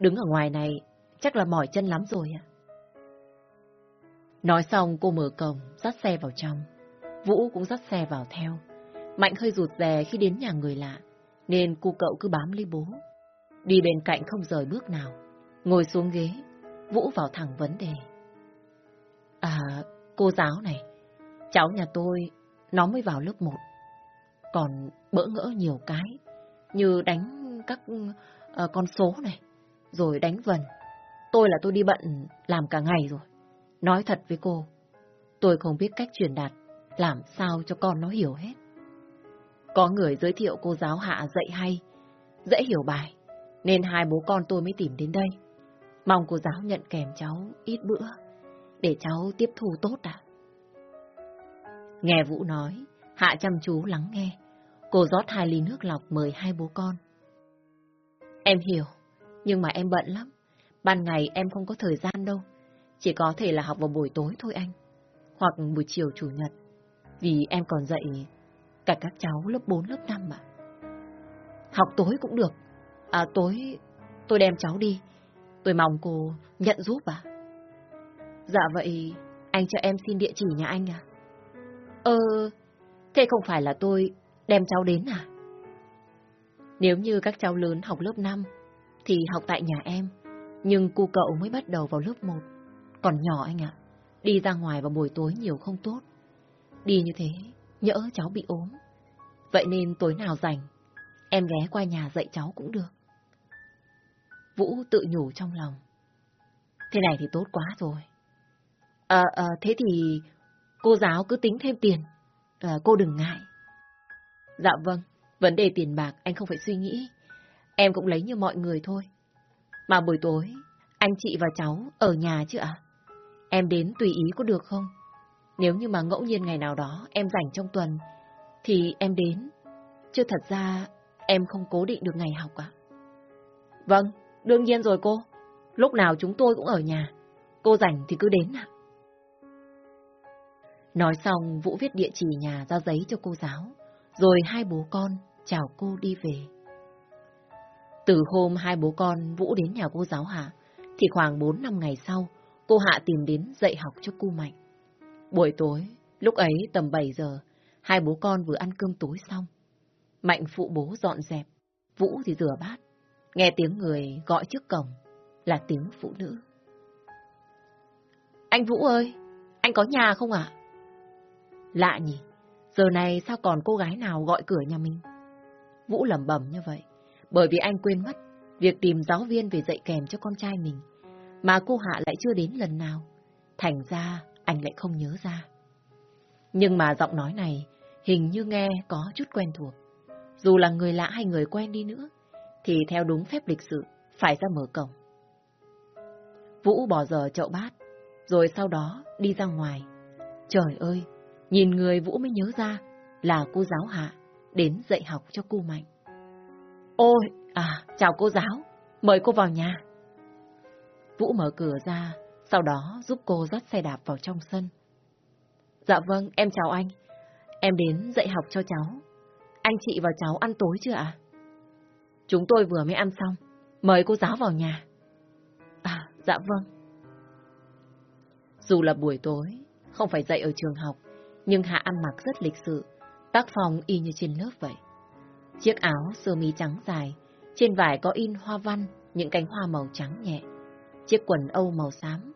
Đứng ở ngoài này chắc là mỏi chân lắm rồi ạ. Nói xong cô mở cổng, dắt xe vào trong. Vũ cũng dắt xe vào theo. Mạnh hơi rụt rè khi đến nhà người lạ, nên cô cậu cứ bám lấy bố. Đi bên cạnh không rời bước nào. Ngồi xuống ghế, Vũ vào thẳng vấn đề. À, cô giáo này, cháu nhà tôi, nó mới vào lớp 1. Còn bỡ ngỡ nhiều cái, như đánh các uh, con số này, rồi đánh vần. Tôi là tôi đi bận làm cả ngày rồi. Nói thật với cô, tôi không biết cách truyền đạt, làm sao cho con nó hiểu hết. Có người giới thiệu cô giáo Hạ dạy hay, dễ hiểu bài, nên hai bố con tôi mới tìm đến đây. Mong cô giáo nhận kèm cháu ít bữa, để cháu tiếp thu tốt ạ. Nghe Vũ nói, Hạ chăm chú lắng nghe. Cô rót hai ly nước lọc mời hai bố con. Em hiểu, nhưng mà em bận lắm. Ban ngày em không có thời gian đâu. Chỉ có thể là học vào buổi tối thôi anh. Hoặc buổi chiều chủ nhật. Vì em còn dạy cả các cháu lớp 4, lớp 5 mà. Học tối cũng được. À tối tôi đem cháu đi. Tôi mong cô nhận giúp à? Dạ vậy anh cho em xin địa chỉ nhà anh à? Ờ, thế không phải là tôi đem cháu đến à? Nếu như các cháu lớn học lớp 5 thì học tại nhà em. Nhưng cô cậu mới bắt đầu vào lớp 1. Còn nhỏ anh ạ. Đi ra ngoài vào buổi tối nhiều không tốt. Đi như thế, nhỡ cháu bị ốm. Vậy nên tối nào rảnh, em ghé qua nhà dạy cháu cũng được. Vũ tự nhủ trong lòng. Thế này thì tốt quá rồi. À, à thế thì cô giáo cứ tính thêm tiền. À, cô đừng ngại. Dạ vâng, vấn đề tiền bạc anh không phải suy nghĩ. Em cũng lấy như mọi người thôi. Mà buổi tối, anh chị và cháu ở nhà chứ ạ? Em đến tùy ý có được không? Nếu như mà ngẫu nhiên ngày nào đó em rảnh trong tuần, thì em đến. Chứ thật ra em không cố định được ngày học ạ. Vâng, đương nhiên rồi cô. Lúc nào chúng tôi cũng ở nhà. Cô rảnh thì cứ đến ạ. Nói xong, Vũ viết địa chỉ nhà ra giấy cho cô giáo. Rồi hai bố con chào cô đi về. Từ hôm hai bố con Vũ đến nhà cô giáo Hạ, thì khoảng 4 năm ngày sau, cô Hạ tìm đến dạy học cho cô Mạnh. Buổi tối, lúc ấy tầm 7 giờ, hai bố con vừa ăn cơm tối xong. Mạnh phụ bố dọn dẹp, Vũ thì rửa bát. Nghe tiếng người gọi trước cổng là tiếng phụ nữ. Anh Vũ ơi, anh có nhà không ạ? Lạ nhỉ, giờ này sao còn cô gái nào gọi cửa nhà mình? Vũ lẩm bẩm như vậy, bởi vì anh quên mất việc tìm giáo viên về dạy kèm cho con trai mình, mà cô Hạ lại chưa đến lần nào. Thành ra anh lại không nhớ ra. Nhưng mà giọng nói này hình như nghe có chút quen thuộc. Dù là người lạ hay người quen đi nữa, thì theo đúng phép lịch sự, phải ra mở cổng. Vũ bỏ giờ chậu bát, rồi sau đó đi ra ngoài. Trời ơi, nhìn người Vũ mới nhớ ra là cô giáo Hạ đến dạy học cho cô Mạnh. Ôi, à, chào cô giáo, mời cô vào nhà. Vũ mở cửa ra, sau đó giúp cô dắt xe đạp vào trong sân. Dạ vâng, em chào anh. Em đến dạy học cho cháu. Anh chị và cháu ăn tối chưa ạ? Chúng tôi vừa mới ăn xong. Mời cô giáo vào nhà. À, dạ vâng. Dù là buổi tối, không phải dạy ở trường học, nhưng Hạ ăn mặc rất lịch sự, tác phong y như trên lớp vậy. Chiếc áo sơ mi trắng dài, trên vải có in hoa văn, những cánh hoa màu trắng nhẹ. Chiếc quần âu màu xám,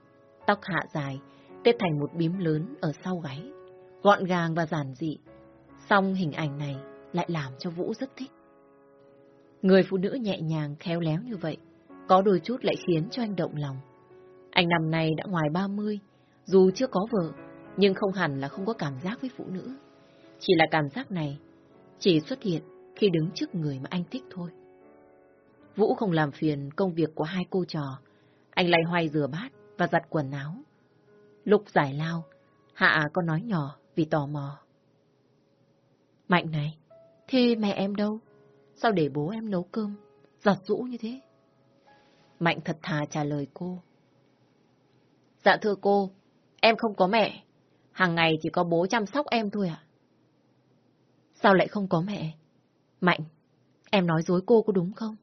tóc hạ dài, tết thành một bím lớn ở sau gáy, gọn gàng và giản dị. Song hình ảnh này lại làm cho Vũ rất thích. Người phụ nữ nhẹ nhàng, khéo léo như vậy, có đôi chút lại khiến cho anh động lòng. Anh năm nay đã ngoài 30, dù chưa có vợ, nhưng không hẳn là không có cảm giác với phụ nữ. Chỉ là cảm giác này chỉ xuất hiện khi đứng trước người mà anh thích thôi. Vũ không làm phiền công việc của hai cô trò. Anh lay hoay rửa bát và giặt quần áo. Lúc giải lao, Hạ có nói nhỏ vì tò mò. Mạnh này, thế mẹ em đâu? Sao để bố em nấu cơm, giặt rũ như thế? Mạnh thật thà trả lời cô. Dạ thưa cô, em không có mẹ. Hàng ngày chỉ có bố chăm sóc em thôi ạ. Sao lại không có mẹ? Mạnh, em nói dối cô có đúng không?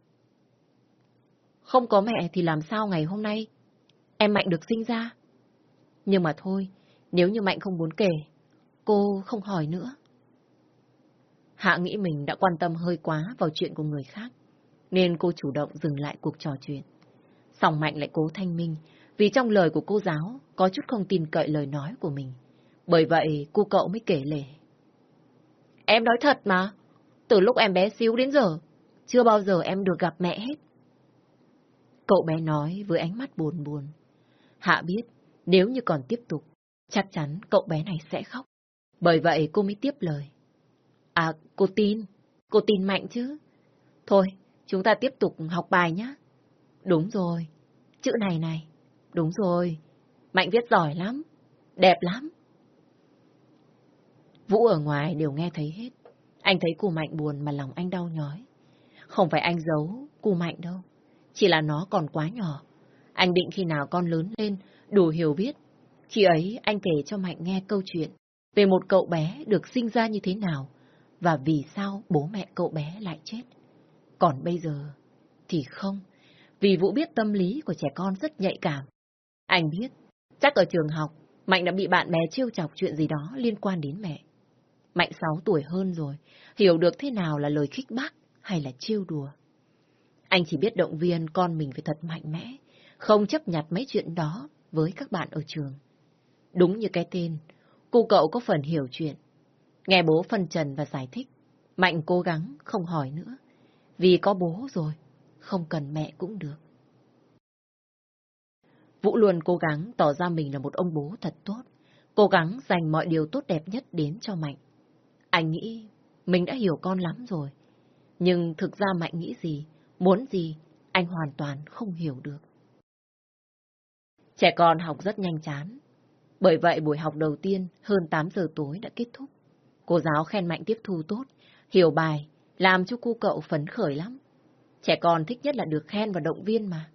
Không có mẹ thì làm sao ngày hôm nay em Mạnh được sinh ra? Nhưng mà thôi, nếu như Mạnh không muốn kể, cô không hỏi nữa. Hạ nghĩ mình đã quan tâm hơi quá vào chuyện của người khác, nên cô chủ động dừng lại cuộc trò chuyện. Song Mạnh lại cố thanh minh, vì trong lời của cô giáo có chút không tin cậy lời nói của mình. Bởi vậy cô cậu mới kể lể. Em nói thật mà, từ lúc em bé xíu đến giờ, chưa bao giờ em được gặp mẹ hết. Cậu bé nói với ánh mắt buồn buồn. Hạ biết, nếu như còn tiếp tục, chắc chắn cậu bé này sẽ khóc. Bởi vậy cô mới tiếp lời. À, cô tin. Cô tin mạnh chứ. Thôi, chúng ta tiếp tục học bài nhé. Đúng rồi. Chữ này này. Đúng rồi. Mạnh viết giỏi lắm. Đẹp lắm. Vũ ở ngoài đều nghe thấy hết. Anh thấy cô Mạnh buồn mà lòng anh đau nhói. Không phải anh giấu cô Mạnh đâu. Chỉ là nó còn quá nhỏ. Anh định khi nào con lớn lên, đủ hiểu biết. Khi ấy anh kể cho Mạnh nghe câu chuyện về một cậu bé được sinh ra như thế nào và vì sao bố mẹ cậu bé lại chết. Còn bây giờ thì không, vì Vũ biết tâm lý của trẻ con rất nhạy cảm. Anh biết, chắc ở trường học, Mạnh đã bị bạn bè trêu chọc chuyện gì đó liên quan đến mẹ. Mạnh 6 tuổi hơn rồi, hiểu được thế nào là lời khích bác hay là trêu đùa. Anh chỉ biết động viên con mình phải thật mạnh mẽ, không chấp nhặt mấy chuyện đó với các bạn ở trường. Đúng như cái tên, cô cậu có phần hiểu chuyện. Nghe bố phân trần và giải thích, Mạnh cố gắng không hỏi nữa. Vì có bố rồi, không cần mẹ cũng được. Vũ luôn cố gắng tỏ ra mình là một ông bố thật tốt, cố gắng dành mọi điều tốt đẹp nhất đến cho Mạnh. Anh nghĩ mình đã hiểu con lắm rồi, nhưng thực ra Mạnh nghĩ gì, muốn gì, anh hoàn toàn không hiểu được. Trẻ con học rất nhanh chán, bởi vậy buổi học đầu tiên hơn 8 giờ tối đã kết thúc. Cô giáo khen Mạnh tiếp thu tốt, hiểu bài, làm cho cô cậu phấn khởi lắm. Trẻ con thích nhất là được khen và động viên mà.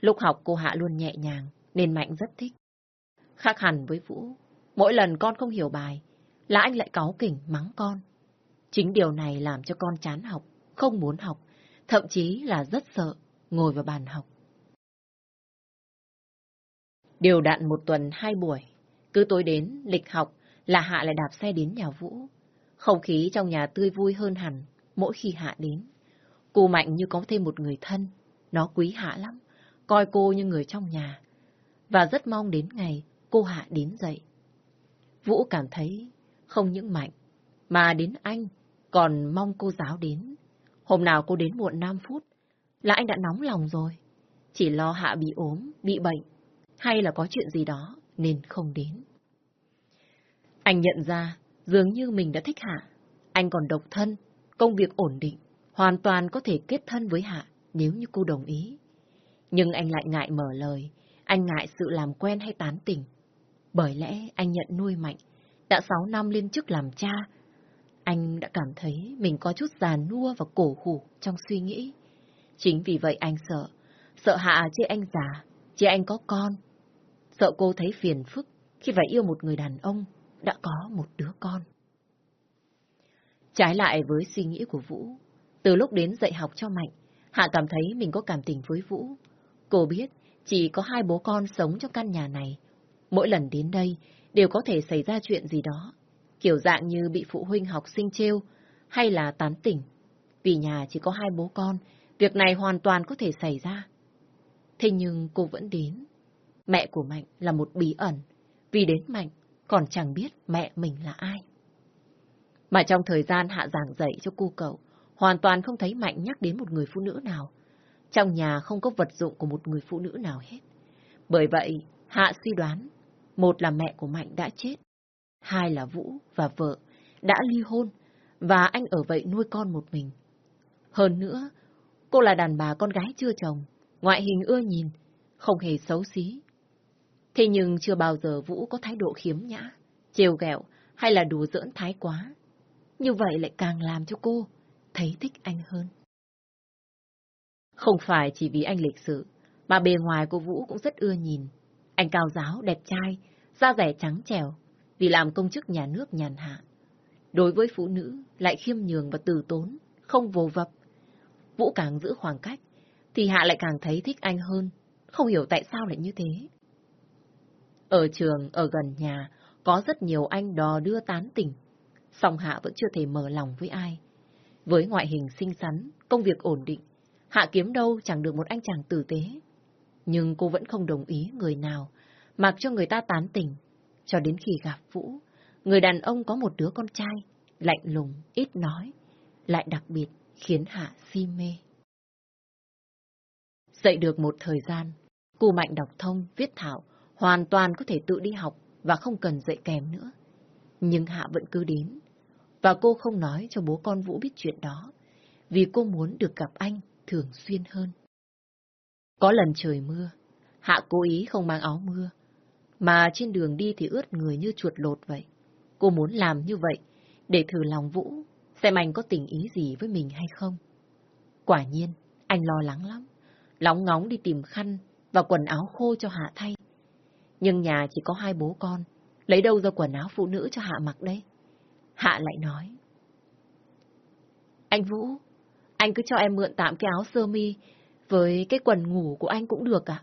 Lúc học cô Hạ luôn nhẹ nhàng, nên Mạnh rất thích. Khác hẳn với Vũ, mỗi lần con không hiểu bài, là anh lại cáu kỉnh mắng con. Chính điều này làm cho con chán học, không muốn học, thậm chí là rất sợ ngồi vào bàn học. Điều đặn một tuần hai buổi, cứ tối đến lịch học là Hạ lại đạp xe đến nhà Vũ. Không khí trong nhà tươi vui hơn hẳn mỗi khi Hạ đến. Cô Mạnh như có thêm một người thân, nó quý Hạ lắm, coi cô như người trong nhà. Và rất mong đến ngày cô Hạ đến dậy. Vũ cảm thấy không những Mạnh, mà đến anh còn mong cô giáo đến. Hôm nào cô đến muộn 5 phút là anh đã nóng lòng rồi. Chỉ lo Hạ bị ốm, bị bệnh, hay là có chuyện gì đó nên không đến. Anh nhận ra dường như mình đã thích Hạ. Anh còn độc thân, công việc ổn định, hoàn toàn có thể kết thân với Hạ nếu như cô đồng ý. Nhưng anh lại ngại mở lời, anh ngại sự làm quen hay tán tỉnh. Bởi lẽ anh nhận nuôi Mạnh, đã 6 năm lên chức làm cha. Anh đã cảm thấy mình có chút già nua và cổ hủ trong suy nghĩ. Chính vì vậy anh sợ, sợ Hạ chê anh già, chê anh có con. Sợ cô thấy phiền phức khi phải yêu một người đàn ông đã có một đứa con. Trái lại với suy nghĩ của Vũ, từ lúc đến dạy học cho Mạnh, Hạ cảm thấy mình có cảm tình với Vũ. Cô biết chỉ có hai bố con sống trong căn nhà này. Mỗi lần đến đây đều có thể xảy ra chuyện gì đó. Kiểu dạng như bị phụ huynh học sinh trêu hay là tán tỉnh. Vì nhà chỉ có hai bố con, việc này hoàn toàn có thể xảy ra. Thế nhưng cô vẫn đến. Mẹ của Mạnh là một bí ẩn. Vì đến Mạnh còn chẳng biết mẹ mình là ai. Mà trong thời gian Hạ giảng dạy cho cô cậu, hoàn toàn không thấy Mạnh nhắc đến một người phụ nữ nào. Trong nhà không có vật dụng của một người phụ nữ nào hết. Bởi vậy, Hạ suy đoán, một là mẹ của Mạnh đã chết, hai là Vũ và vợ đã ly hôn, và anh ở vậy nuôi con một mình. Hơn nữa, cô là đàn bà con gái chưa chồng, ngoại hình ưa nhìn, không hề xấu xí. Thế nhưng chưa bao giờ Vũ có thái độ khiếm nhã, trêu ghẹo hay là đùa giỡn thái quá. Như vậy lại càng làm cho cô thấy thích anh hơn. Không phải chỉ vì anh lịch sự, mà bề ngoài của Vũ cũng rất ưa nhìn. Anh cao giáo, đẹp trai, da rẻ trắng trẻo, vì làm công chức nhà nước nhàn hạ. Đối với phụ nữ, lại khiêm nhường và từ tốn, không vô vập. Vũ càng giữ khoảng cách, thì Hạ lại càng thấy thích anh hơn, không hiểu tại sao lại như thế. Ở trường, ở gần nhà, có rất nhiều anh đò đưa tán tỉnh, song Hạ vẫn chưa thể mở lòng với ai. Với ngoại hình xinh xắn, công việc ổn định, Hạ kiếm đâu chẳng được một anh chàng tử tế. Nhưng cô vẫn không đồng ý người nào, mặc cho người ta tán tỉnh. Cho đến khi gặp Vũ, người đàn ông có một đứa con trai, lạnh lùng, ít nói, lại đặc biệt khiến Hạ si mê. Dậy được một thời gian, cô Mạnh đọc thông, viết thạo, hoàn toàn có thể tự đi học và không cần dạy kèm nữa. Nhưng Hạ vẫn cứ đến, và cô không nói cho bố con Vũ biết chuyện đó, vì cô muốn được gặp anh thường xuyên hơn. Có lần trời mưa, Hạ cố ý không mang áo mưa, mà trên đường đi thì ướt người như chuột lột vậy. Cô muốn làm như vậy để thử lòng Vũ, xem anh có tình ý gì với mình hay không. Quả nhiên, anh lo lắng lắm, lóng ngóng đi tìm khăn và quần áo khô cho Hạ thay. Nhưng nhà chỉ có hai bố con, lấy đâu ra quần áo phụ nữ cho Hạ mặc đấy? Hạ lại nói. Anh Vũ, anh cứ cho em mượn tạm cái áo sơ mi với cái quần ngủ của anh cũng được ạ.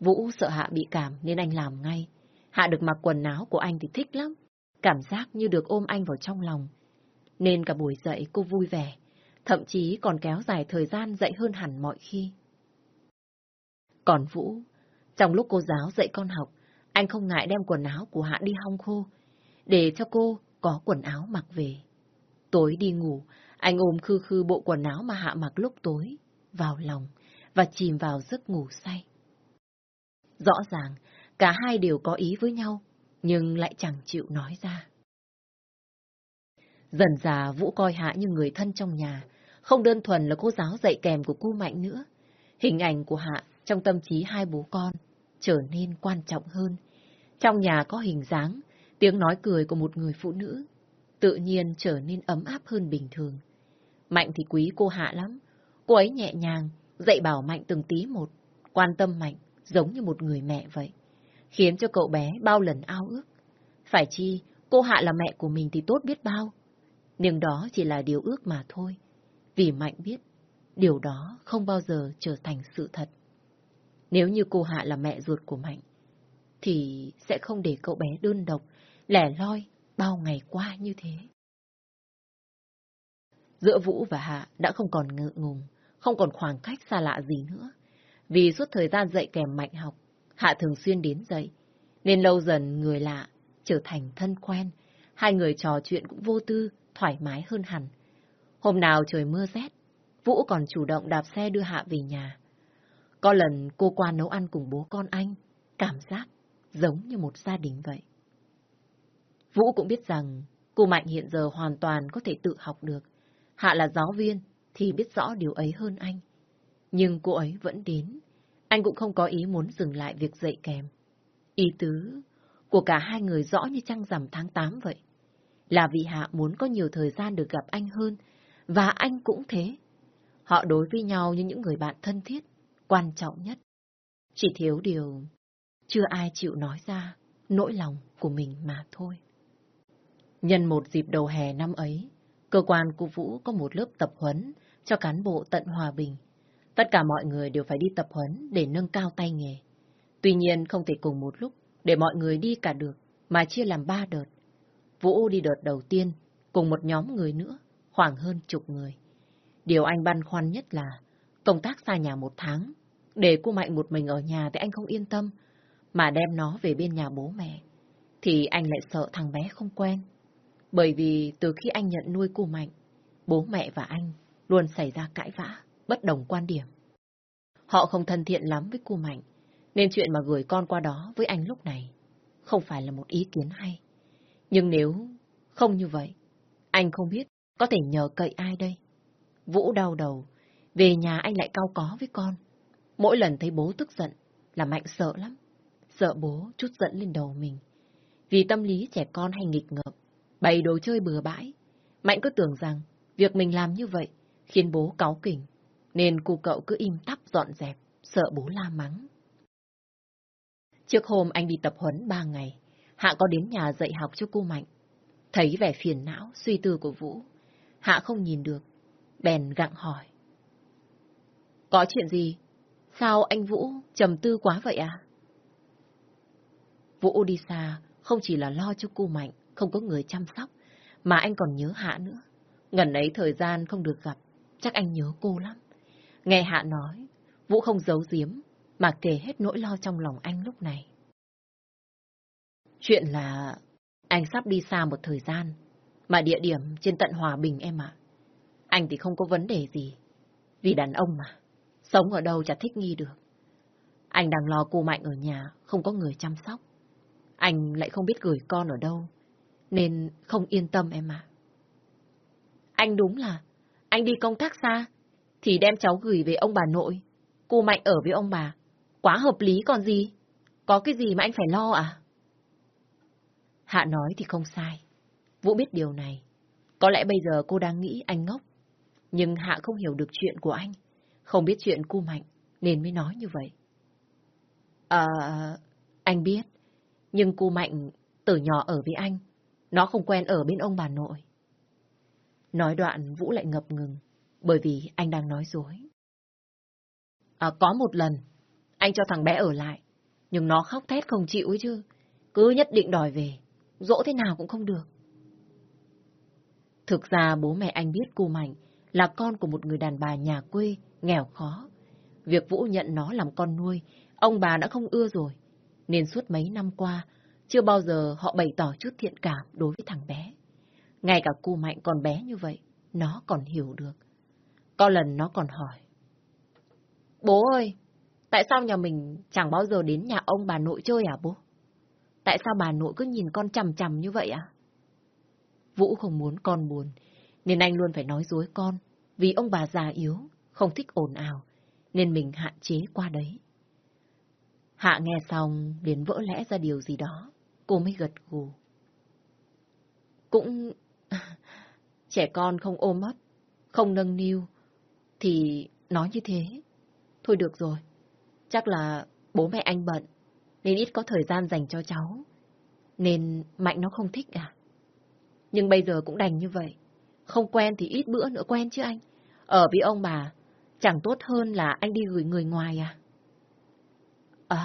Vũ sợ Hạ bị cảm nên anh làm ngay. Hạ được mặc quần áo của anh thì thích lắm. Cảm giác như được ôm anh vào trong lòng. Nên cả buổi dậy cô vui vẻ. Thậm chí còn kéo dài thời gian dậy hơn hẳn mọi khi. Còn Vũ, trong lúc cô giáo dạy con học, anh không ngại đem quần áo của Hạ đi hong khô, để cho cô có quần áo mặc về. Tối đi ngủ, anh ôm khư khư bộ quần áo mà Hạ mặc lúc tối, vào lòng và chìm vào giấc ngủ say. Rõ ràng, cả hai đều có ý với nhau, nhưng lại chẳng chịu nói ra. Dần già Vũ coi Hạ như người thân trong nhà, không đơn thuần là cô giáo dạy kèm của cô Mạnh nữa. Hình ảnh của Hạ trong tâm trí hai bố con trở nên quan trọng hơn. Trong nhà có hình dáng, tiếng nói cười của một người phụ nữ, tự nhiên trở nên ấm áp hơn bình thường. Mạnh thì quý cô Hạ lắm. Cô ấy nhẹ nhàng, dạy bảo Mạnh từng tí một, quan tâm Mạnh giống như một người mẹ vậy, khiến cho cậu bé bao lần ao ước. Phải chi, cô Hạ là mẹ của mình thì tốt biết bao. Nhưng đó chỉ là điều ước mà thôi, vì Mạnh biết điều đó không bao giờ trở thành sự thật. Nếu như cô Hạ là mẹ ruột của Mạnh, thì sẽ không để cậu bé đơn độc, lẻ loi bao ngày qua như thế. Giữa Vũ và Hạ đã không còn ngượng ngùng, không còn khoảng cách xa lạ gì nữa. Vì suốt thời gian dạy kèm Mạnh học, Hạ thường xuyên đến dạy, nên lâu dần người lạ trở thành thân quen, hai người trò chuyện cũng vô tư, thoải mái hơn hẳn. Hôm nào trời mưa rét, Vũ còn chủ động đạp xe đưa Hạ về nhà. Có lần cô qua nấu ăn cùng bố con anh, cảm giác giống như một gia đình vậy. Vũ cũng biết rằng Cô Mạnh hiện giờ hoàn toàn có thể tự học được. Hạ là giáo viên thì biết rõ điều ấy hơn anh. Nhưng cô ấy vẫn đến. Anh cũng không có ý muốn dừng lại việc dạy kèm. Ý tứ của cả hai người rõ như trăng rằm tháng 8 vậy. Là vì Hạ muốn có nhiều thời gian được gặp anh hơn, và anh cũng thế. Họ đối với nhau như những người bạn thân thiết, quan trọng nhất. Chỉ thiếu điều, chưa ai chịu nói ra nỗi lòng của mình mà thôi. Nhân một dịp đầu hè năm ấy, cơ quan của Vũ có một lớp tập huấn cho cán bộ tận Hòa Bình. Tất cả mọi người đều phải đi tập huấn để nâng cao tay nghề. Tuy nhiên không thể cùng một lúc để mọi người đi cả được, mà chia làm ba đợt. Vũ đi đợt đầu tiên, cùng một nhóm người nữa, khoảng hơn chục người. Điều anh băn khoăn nhất là công tác xa nhà một tháng. Để cô Mạnh một mình ở nhà thì anh không yên tâm, mà đem nó về bên nhà bố mẹ. Thì anh lại sợ thằng bé không quen. Bởi vì từ khi anh nhận nuôi cô Mạnh, bố mẹ và anh luôn xảy ra cãi vã, bất đồng quan điểm. Họ không thân thiện lắm với cô Mạnh, nên chuyện mà gửi con qua đó với anh lúc này không phải là một ý kiến hay. Nhưng nếu không như vậy, anh không biết có thể nhờ cậy ai đây. Vũ đau đầu, về nhà anh lại cao có với con. Mỗi lần thấy bố tức giận là Mạnh sợ lắm. Sợ bố chút giận lên đầu mình. Vì tâm lý trẻ con hay nghịch ngợm, bày đồ chơi bừa bãi. Mạnh cứ tưởng rằng việc mình làm như vậy khiến bố cáu kỉnh, nên cô cậu cứ im tắp dọn dẹp, sợ bố la mắng. Trước hôm anh đi tập huấn ba ngày, Hạ có đến nhà dạy học cho cô Mạnh. Thấy vẻ phiền não, suy tư của Vũ, Hạ không nhìn được, bèn gặng hỏi. Có chuyện gì? Sao anh Vũ trầm tư quá vậy à? Vũ đi xa, không chỉ là lo cho cô Mạnh, không có người chăm sóc, mà anh còn nhớ Hạ nữa. Ngần ấy thời gian không được gặp, chắc anh nhớ cô lắm. Nghe Hạ nói, Vũ không giấu giếm, mà kể hết nỗi lo trong lòng anh lúc này. Chuyện là anh sắp đi xa một thời gian, mà địa điểm trên tận Hòa Bình em ạ. Anh thì không có vấn đề gì, vì đàn ông mà, sống ở đâu chả thích nghi được. Anh đang lo cô Mạnh ở nhà, không có người chăm sóc. Anh lại không biết gửi con ở đâu, nên không yên tâm em ạ. Anh đúng là, anh đi công tác xa, thì đem cháu gửi về ông bà nội. Cô Mạnh ở với ông bà, quá hợp lý còn gì. Có cái gì mà anh phải lo à? Hạ nói thì không sai. Vũ biết điều này. Có lẽ bây giờ cô đang nghĩ anh ngốc. Nhưng Hạ không hiểu được chuyện của anh. Không biết chuyện cô Mạnh, nên mới nói như vậy. À, anh biết. Nhưng cô Mạnh từ nhỏ ở với anh. Nó không quen ở bên ông bà nội. Nói đoạn Vũ lại ngập ngừng, bởi vì anh đang nói dối. À, có một lần, anh cho thằng bé ở lại, nhưng nó khóc thét không chịu ấy chứ. Cứ nhất định đòi về dỗ thế nào cũng không được. Thực ra bố mẹ anh biết cô Mạnh là con của một người đàn bà nhà quê, nghèo khó. Việc Vũ nhận nó làm con nuôi, ông bà đã không ưa rồi. Nên suốt mấy năm qua, chưa bao giờ họ bày tỏ chút thiện cảm đối với thằng bé. Ngay cả cô Mạnh còn bé như vậy, nó còn hiểu được. Có lần nó còn hỏi. Bố ơi, tại sao nhà mình chẳng bao giờ đến nhà ông bà nội chơi à bố? Tại sao bà nội cứ nhìn con chằm chằm như vậy à? Vũ không muốn con buồn, nên anh luôn phải nói dối con, vì ông bà già yếu, không thích ồn ào, nên mình hạn chế qua đấy. Hạ nghe xong, liền vỡ lẽ ra điều gì đó, cô mới gật gù. Cũng... Trẻ con không ôm ấp, không nâng niu, thì nói như thế. Thôi được rồi, chắc là bố mẹ anh bận, nên ít có thời gian dành cho cháu. Nên Mạnh nó không thích à? Nhưng bây giờ cũng đành như vậy. Không quen thì ít bữa nữa quen chứ anh. Ở với ông bà, chẳng tốt hơn là anh đi gửi người ngoài à? Ờ,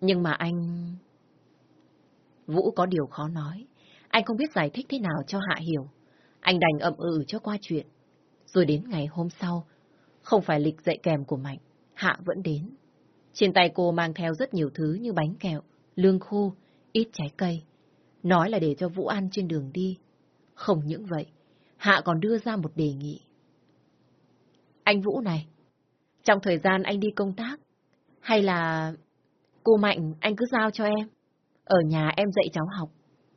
nhưng mà anh... Vũ có điều khó nói. Anh không biết giải thích thế nào cho Hạ hiểu. Anh đành ậm ừ cho qua chuyện. Rồi đến ngày hôm sau, không phải lịch dạy kèm của Mạnh, Hạ vẫn đến. Trên tay cô mang theo rất nhiều thứ như bánh kẹo, lương khô, ít trái cây. Nói là để cho Vũ ăn trên đường đi. Không những vậy, Hạ còn đưa ra một đề nghị. Anh Vũ này, trong thời gian anh đi công tác, hay là cô Mạnh anh cứ giao cho em. Ở nhà em dạy cháu học,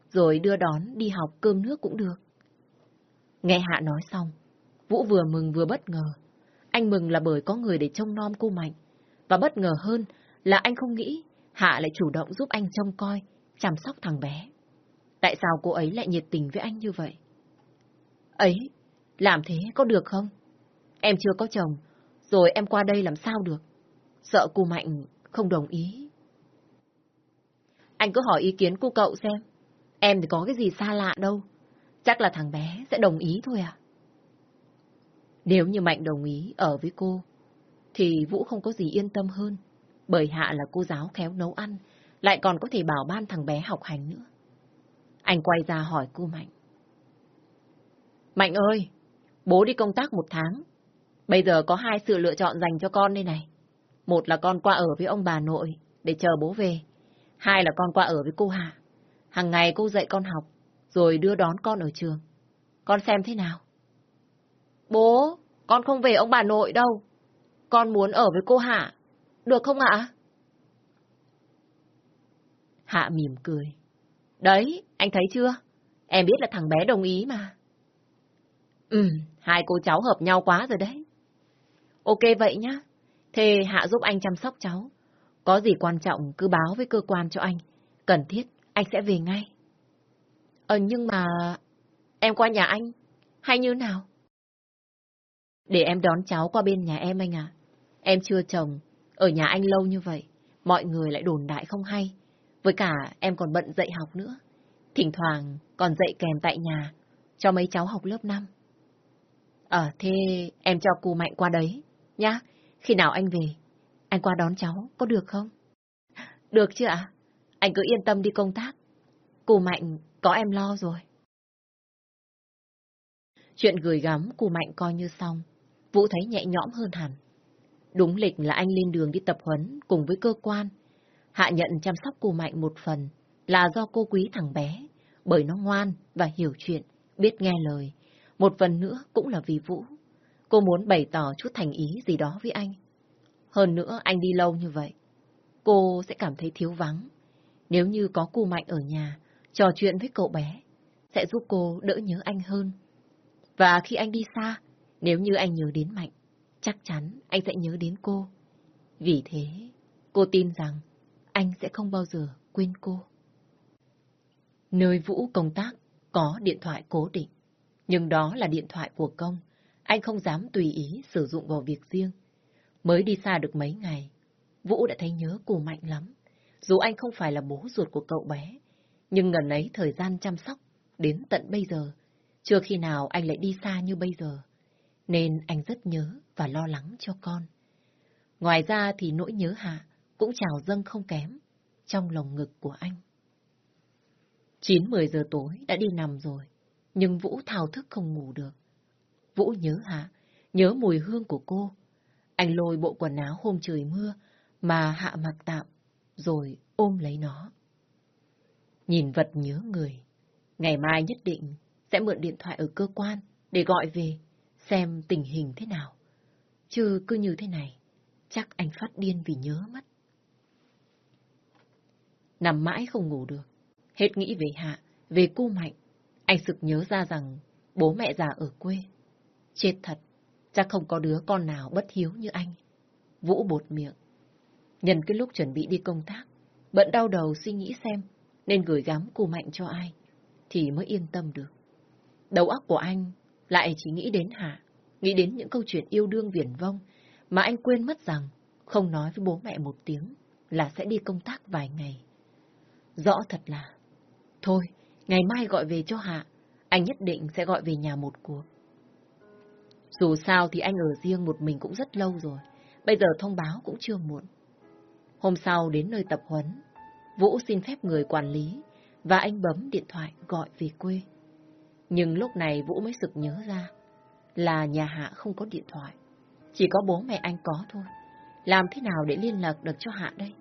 rồi đưa đón đi học cơm nước cũng được. Nghe Hạ nói xong, Vũ vừa mừng vừa bất ngờ. Anh mừng là bởi có người để trông nom cô Mạnh. Và bất ngờ hơn là anh không nghĩ Hạ lại chủ động giúp anh trông coi, chăm sóc thằng bé. Tại sao cô ấy lại nhiệt tình với anh như vậy? Ấy, làm thế có được không? Em chưa có chồng, rồi em qua đây làm sao được? Sợ cô Mạnh không đồng ý. Anh cứ hỏi ý kiến cô cậu xem. Em thì có cái gì xa lạ đâu. Chắc là thằng bé sẽ đồng ý thôi à? Nếu như Mạnh đồng ý ở với cô, thì Vũ không có gì yên tâm hơn. Bởi Hạ là cô giáo khéo nấu ăn, lại còn có thể bảo ban thằng bé học hành nữa. Anh quay ra hỏi cô Mạnh. Mạnh ơi, bố đi công tác một tháng. Bây giờ có hai sự lựa chọn dành cho con đây này. Một là con qua ở với ông bà nội để chờ bố về. Hai là con qua ở với cô Hạ. Hàng ngày cô dạy con học, rồi đưa đón con ở trường. Con xem thế nào? Bố, con không về ông bà nội đâu. Con muốn ở với cô Hạ. Được không ạ? Hạ mỉm cười. Đấy, anh thấy chưa? Em biết là thằng bé đồng ý mà. Ừ, hai cô cháu hợp nhau quá rồi đấy. Ok vậy nhá. Thế Hạ giúp anh chăm sóc cháu. Có gì quan trọng cứ báo với cơ quan cho anh. Cần thiết, anh sẽ về ngay. Ờ nhưng mà... Em qua nhà anh, hay như nào? Để em đón cháu qua bên nhà em anh à. Em chưa chồng, ở nhà anh lâu như vậy, mọi người lại đồn đại không hay. Với cả em còn bận dạy học nữa. Thỉnh thoảng còn dạy kèm tại nhà, cho mấy cháu học lớp 5. Ờ, thế em cho cô Mạnh qua đấy, nhá. Khi nào anh về, anh qua đón cháu, có được không? Được chứ ạ? Anh cứ yên tâm đi công tác. Cô Mạnh có em lo rồi. Chuyện gửi gắm cô Mạnh coi như xong. Vũ thấy nhẹ nhõm hơn hẳn. Đúng lịch là anh lên đường đi tập huấn cùng với cơ quan. Hạ nhận chăm sóc cô Mạnh một phần là do cô quý thằng bé, bởi nó ngoan và hiểu chuyện, biết nghe lời. Một phần nữa cũng là vì Vũ. Cô muốn bày tỏ chút thành ý gì đó với anh. Hơn nữa anh đi lâu như vậy, cô sẽ cảm thấy thiếu vắng. Nếu như có cô Mạnh ở nhà, trò chuyện với cậu bé, sẽ giúp cô đỡ nhớ anh hơn. Và khi anh đi xa, nếu như anh nhớ đến Mạnh, chắc chắn anh sẽ nhớ đến cô. Vì thế, cô tin rằng anh sẽ không bao giờ quên cô. Nơi Vũ công tác có điện thoại cố định, nhưng đó là điện thoại của công. Anh không dám tùy ý sử dụng vào việc riêng. Mới đi xa được mấy ngày, Vũ đã thấy nhớ cô Mạnh lắm. Dù anh không phải là bố ruột của cậu bé, nhưng ngần ấy thời gian chăm sóc đến tận bây giờ, chưa khi nào anh lại đi xa như bây giờ. Nên anh rất nhớ và lo lắng cho con. Ngoài ra thì nỗi nhớ Hạ cũng trào dâng không kém trong lồng ngực của anh. 9-10 giờ tối đã đi nằm rồi, nhưng Vũ thao thức không ngủ được. Vũ nhớ Hạ, nhớ mùi hương của cô. Anh lôi bộ quần áo hôm trời mưa mà Hạ mặc tạm, rồi ôm lấy nó. Nhìn vật nhớ người. Ngày mai nhất định sẽ mượn điện thoại ở cơ quan để gọi về, xem tình hình thế nào. Chứ cứ như thế này, chắc anh phát điên vì nhớ mất. Nằm mãi không ngủ được, hết nghĩ về Hạ, về cô Mạnh. Anh sực nhớ ra rằng bố mẹ già ở quê. Chết thật, chắc không có đứa con nào bất hiếu như anh. Vũ bột miệng. Nhân cái lúc chuẩn bị đi công tác, bận đau đầu suy nghĩ xem nên gửi gắm cù Mạnh cho ai, thì mới yên tâm được. Đầu óc của anh lại chỉ nghĩ đến Hạ, nghĩ đến những câu chuyện yêu đương viển vông, mà anh quên mất rằng không nói với bố mẹ một tiếng là sẽ đi công tác vài ngày. Rõ thật là, thôi, ngày mai gọi về cho Hạ, anh nhất định sẽ gọi về nhà một cuộc. Dù sao thì anh ở riêng một mình cũng rất lâu rồi, bây giờ thông báo cũng chưa muộn. Hôm sau đến nơi tập huấn, Vũ xin phép người quản lý và anh bấm điện thoại gọi về quê. Nhưng lúc này Vũ mới sực nhớ ra là nhà Hạ không có điện thoại. Chỉ có bố mẹ anh có thôi. Làm thế nào để liên lạc được cho Hạ đây?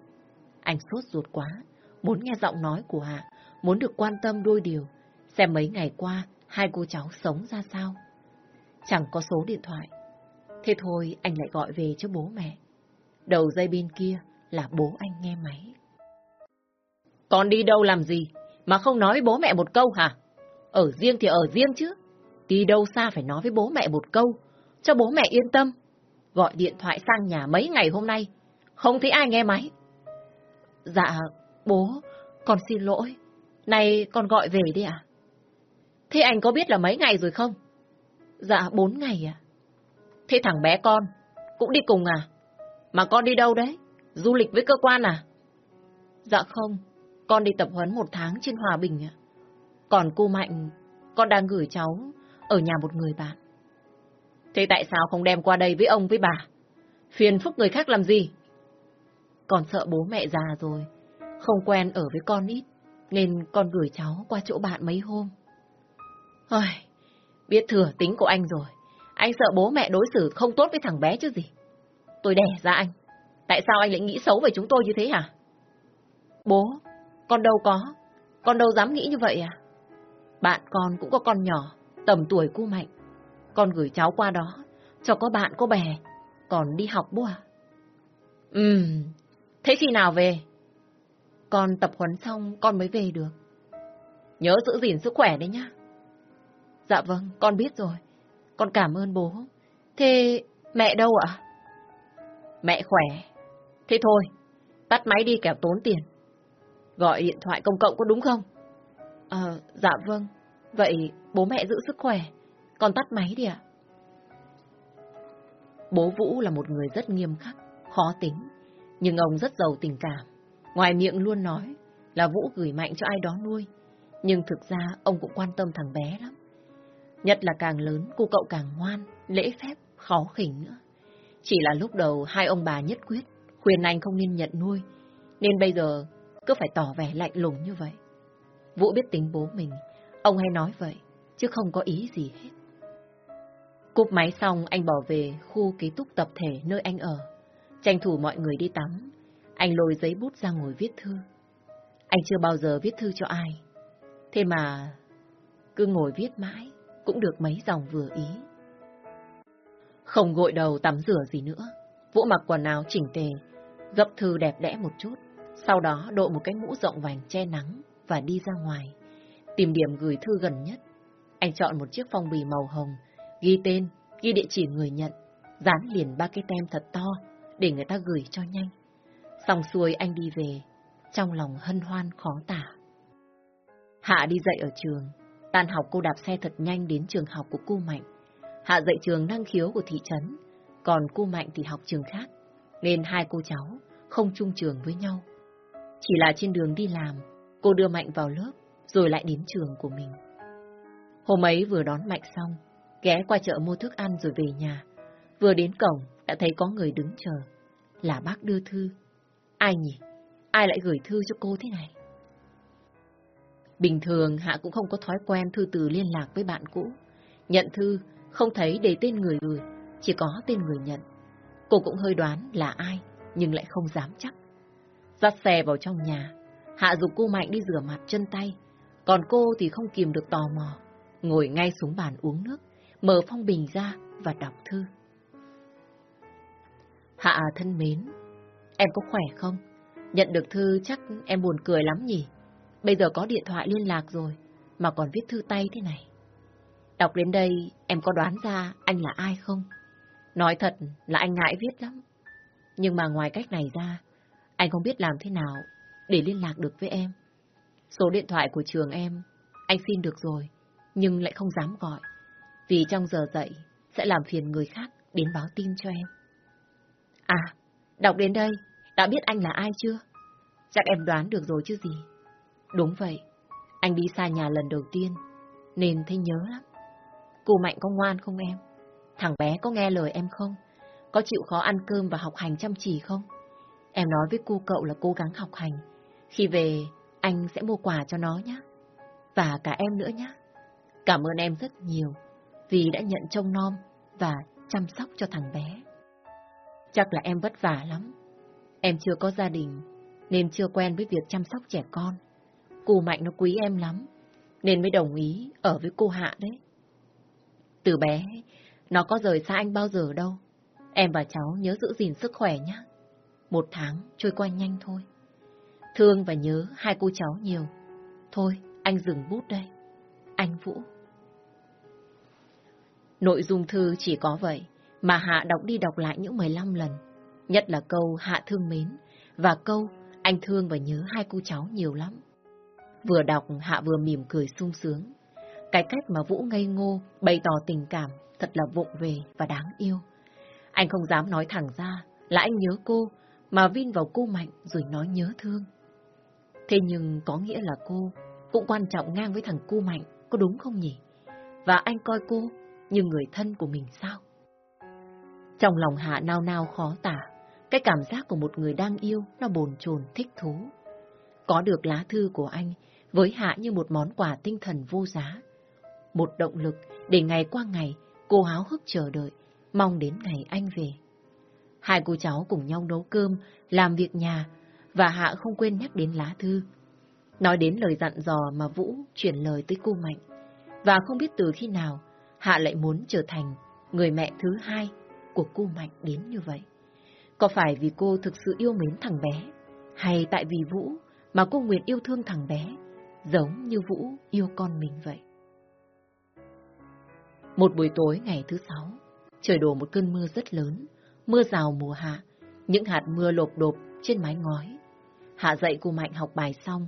Anh sốt ruột quá, muốn nghe giọng nói của Hạ, muốn được quan tâm đôi điều, xem mấy ngày qua hai cô cháu sống ra sao. Chẳng có số điện thoại. Thế thôi anh lại gọi về cho bố mẹ. Đầu dây bên kia là bố anh nghe máy. Con đi đâu làm gì? mà không nói với bố mẹ một câu hả? Ở riêng thì ở riêng chứ. Đi đâu xa phải nói với bố mẹ một câu, cho bố mẹ yên tâm. Gọi điện thoại sang nhà mấy ngày hôm nay, không thấy ai nghe máy. Dạ, bố, con xin lỗi. Này, con gọi về đi ạ. Thế anh có biết là mấy ngày rồi không? Dạ, bốn ngày ạ. Thế thằng bé con, cũng đi cùng à? Mà con đi đâu đấy? Du lịch với cơ quan à? Dạ không, con đi tập huấn một tháng trên Hòa Bình ạ. Còn cô Mạnh, con đang gửi cháu ở nhà một người bạn. Thế tại sao không đem qua đây với ông với bà? Phiền phức người khác làm gì? Con sợ bố mẹ già rồi, không quen ở với con ít, nên con gửi cháu qua chỗ bạn mấy hôm. Ôi, biết thừa tính của anh rồi. Anh sợ bố mẹ đối xử không tốt với thằng bé chứ gì. Tôi đẻ ra anh. Tại sao anh lại nghĩ xấu về chúng tôi như thế hả? Bố, con đâu có. Con đâu dám nghĩ như vậy à? Bạn con cũng có con nhỏ, tầm tuổi cu Mạnh. Con gửi cháu qua đó, cho có bạn có bè, còn đi học bố à? Ừm, thế khi nào về? Con tập huấn xong con mới về được. Nhớ giữ gìn sức khỏe đấy nhá. Dạ vâng, con biết rồi. Con cảm ơn bố. Thế mẹ đâu ạ? Mẹ khỏe. Thế thôi, tắt máy đi kẻo tốn tiền. Gọi điện thoại công cộng có đúng không? Ờ, dạ vâng. Vậy bố mẹ giữ sức khỏe. Con tắt máy đi ạ. Bố Vũ là một người rất nghiêm khắc, khó tính. Nhưng ông rất giàu tình cảm. Ngoài miệng luôn nói là Vũ gửi mạnh cho ai đó nuôi. Nhưng thực ra ông cũng quan tâm thằng bé lắm. Nhất là càng lớn, cô cậu càng ngoan, lễ phép, khó khỉnh nữa. Chỉ là lúc đầu hai ông bà nhất quyết, khuyên anh không nên nhận nuôi. Nên bây giờ cứ phải tỏ vẻ lạnh lùng như vậy. Vũ biết tính bố mình, ông hay nói vậy, chứ không có ý gì hết. Cúp máy xong, anh bỏ về khu ký túc tập thể nơi anh ở. Tranh thủ mọi người đi tắm, anh lôi giấy bút ra ngồi viết thư. Anh chưa bao giờ viết thư cho ai. Thế mà cứ ngồi viết mãi, cũng được mấy dòng vừa ý. Không gội đầu tắm rửa gì nữa, Vũ mặc quần áo chỉnh tề, gấp thư đẹp đẽ một chút, sau đó đội một cái mũ rộng vành che nắng và đi ra ngoài, tìm điểm gửi thư gần nhất. Anh chọn một chiếc phong bì màu hồng, ghi tên, ghi địa chỉ người nhận, dán liền ba cái tem thật to để người ta gửi cho nhanh. Xong xuôi anh đi về, trong lòng hân hoan khó tả. Hạ đi dạy ở trường, tan học cô đạp xe thật nhanh đến trường học của cô Mạnh. Hạ dạy trường năng khiếu của thị trấn, còn cô Mạnh thì học trường khác, nên hai cô cháu không chung trường với nhau. Chỉ là trên đường đi làm, cô đưa Mạnh vào lớp, rồi lại đến trường của mình. Hôm ấy vừa đón Mạnh xong, ghé qua chợ mua thức ăn rồi về nhà. Vừa đến cổng, đã thấy có người đứng chờ. Là bác đưa thư. Ai nhỉ? Ai lại gửi thư cho cô thế này? Bình thường Hạ cũng không có thói quen thư từ liên lạc với bạn cũ. Nhận thư, không thấy để tên người gửi, chỉ có tên người nhận. Cô cũng hơi đoán là ai, nhưng lại không dám chắc. Dắt xe vào trong nhà, Hạ dục cô Mạnh đi rửa mặt chân tay, còn cô thì không kìm được tò mò, ngồi ngay xuống bàn uống nước, mở phong bình ra và đọc thư. Hạ thân mến, em có khỏe không? Nhận được thư chắc em buồn cười lắm nhỉ? Bây giờ có điện thoại liên lạc rồi, mà còn viết thư tay thế này. Đọc đến đây, em có đoán ra anh là ai không? Nói thật là anh ngại viết lắm. Nhưng mà ngoài cách này ra, anh không biết làm thế nào để liên lạc được với em. Số điện thoại của trường em, anh xin được rồi, nhưng lại không dám gọi. Vì trong giờ dậy, sẽ làm phiền người khác đến báo tin cho em. À, đọc đến đây, đã biết anh là ai chưa? Chắc em đoán được rồi chứ gì. Đúng vậy, anh đi xa nhà lần đầu tiên, nên thấy nhớ lắm. Cô Mạnh có ngoan không em? Thằng bé có nghe lời em không? Có chịu khó ăn cơm và học hành chăm chỉ không? Em nói với cô cậu là cố gắng học hành. Khi về, anh sẽ mua quà cho nó nhé. Và cả em nữa nhé. Cảm ơn em rất nhiều vì đã nhận trông nom và chăm sóc cho thằng bé. Chắc là em vất vả lắm. Em chưa có gia đình, nên chưa quen với việc chăm sóc trẻ con. Cô Mạnh nó quý em lắm, nên mới đồng ý ở với cô Hạ đấy. Từ bé, nó có rời xa anh bao giờ đâu. Em và cháu nhớ giữ gìn sức khỏe nhé. Một tháng trôi qua nhanh thôi. Thương và nhớ hai cô cháu nhiều. Thôi, anh dừng bút đây. Anh Vũ. Nội dung thư chỉ có vậy, mà Hạ đọc đi đọc lại những 15 lần. Nhất là câu Hạ thương mến, và câu anh thương và nhớ hai cô cháu nhiều lắm. Vừa đọc, Hạ vừa mỉm cười sung sướng. Cái cách mà Vũ ngây ngô, bày tỏ tình cảm, thật là vụng về và đáng yêu. Anh không dám nói thẳng ra là anh nhớ cô, mà vin vào cô Mạnh rồi nói nhớ thương. Thế nhưng có nghĩa là cô cũng quan trọng ngang với thằng cu Mạnh, có đúng không nhỉ? Và anh coi cô như người thân của mình sao? Trong lòng Hạ nao nao khó tả, cái cảm giác của một người đang yêu nó bồn chồn thích thú. Có được lá thư của anh với Hạ như một món quà tinh thần vô giá. Một động lực để ngày qua ngày cô háo hức chờ đợi, mong đến ngày anh về. Hai cô cháu cùng nhau nấu cơm, làm việc nhà, và Hạ không quên nhắc đến lá thư. Nói đến lời dặn dò mà Vũ chuyển lời tới cô Mạnh. Và không biết từ khi nào, Hạ lại muốn trở thành người mẹ thứ hai của cô Mạnh đến như vậy. Có phải vì cô thực sự yêu mến thằng bé, hay tại vì Vũ mà cô nguyện yêu thương thằng bé, giống như Vũ yêu con mình vậy? Một buổi tối ngày thứ sáu, trời đổ một cơn mưa rất lớn, mưa rào mùa hạ, những hạt mưa lộp đột trên mái ngói. Hạ dậy cô Mạnh học bài xong,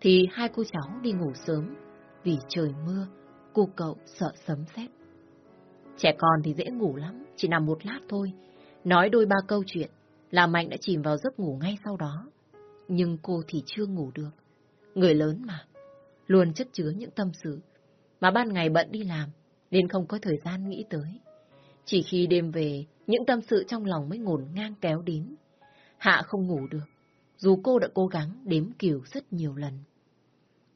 thì hai cô cháu đi ngủ sớm, vì trời mưa, cô cậu sợ sấm sét. Trẻ con thì dễ ngủ lắm, chỉ nằm một lát thôi. Nói đôi ba câu chuyện, là Mạnh đã chìm vào giấc ngủ ngay sau đó. Nhưng cô thì chưa ngủ được. Người lớn mà, luôn chất chứa những tâm sự, mà ban ngày bận đi làm, nên không có thời gian nghĩ tới. Chỉ khi đêm về, những tâm sự trong lòng mới ngổn ngang kéo đến. Hạ không ngủ được, dù cô đã cố gắng đếm kiều rất nhiều lần.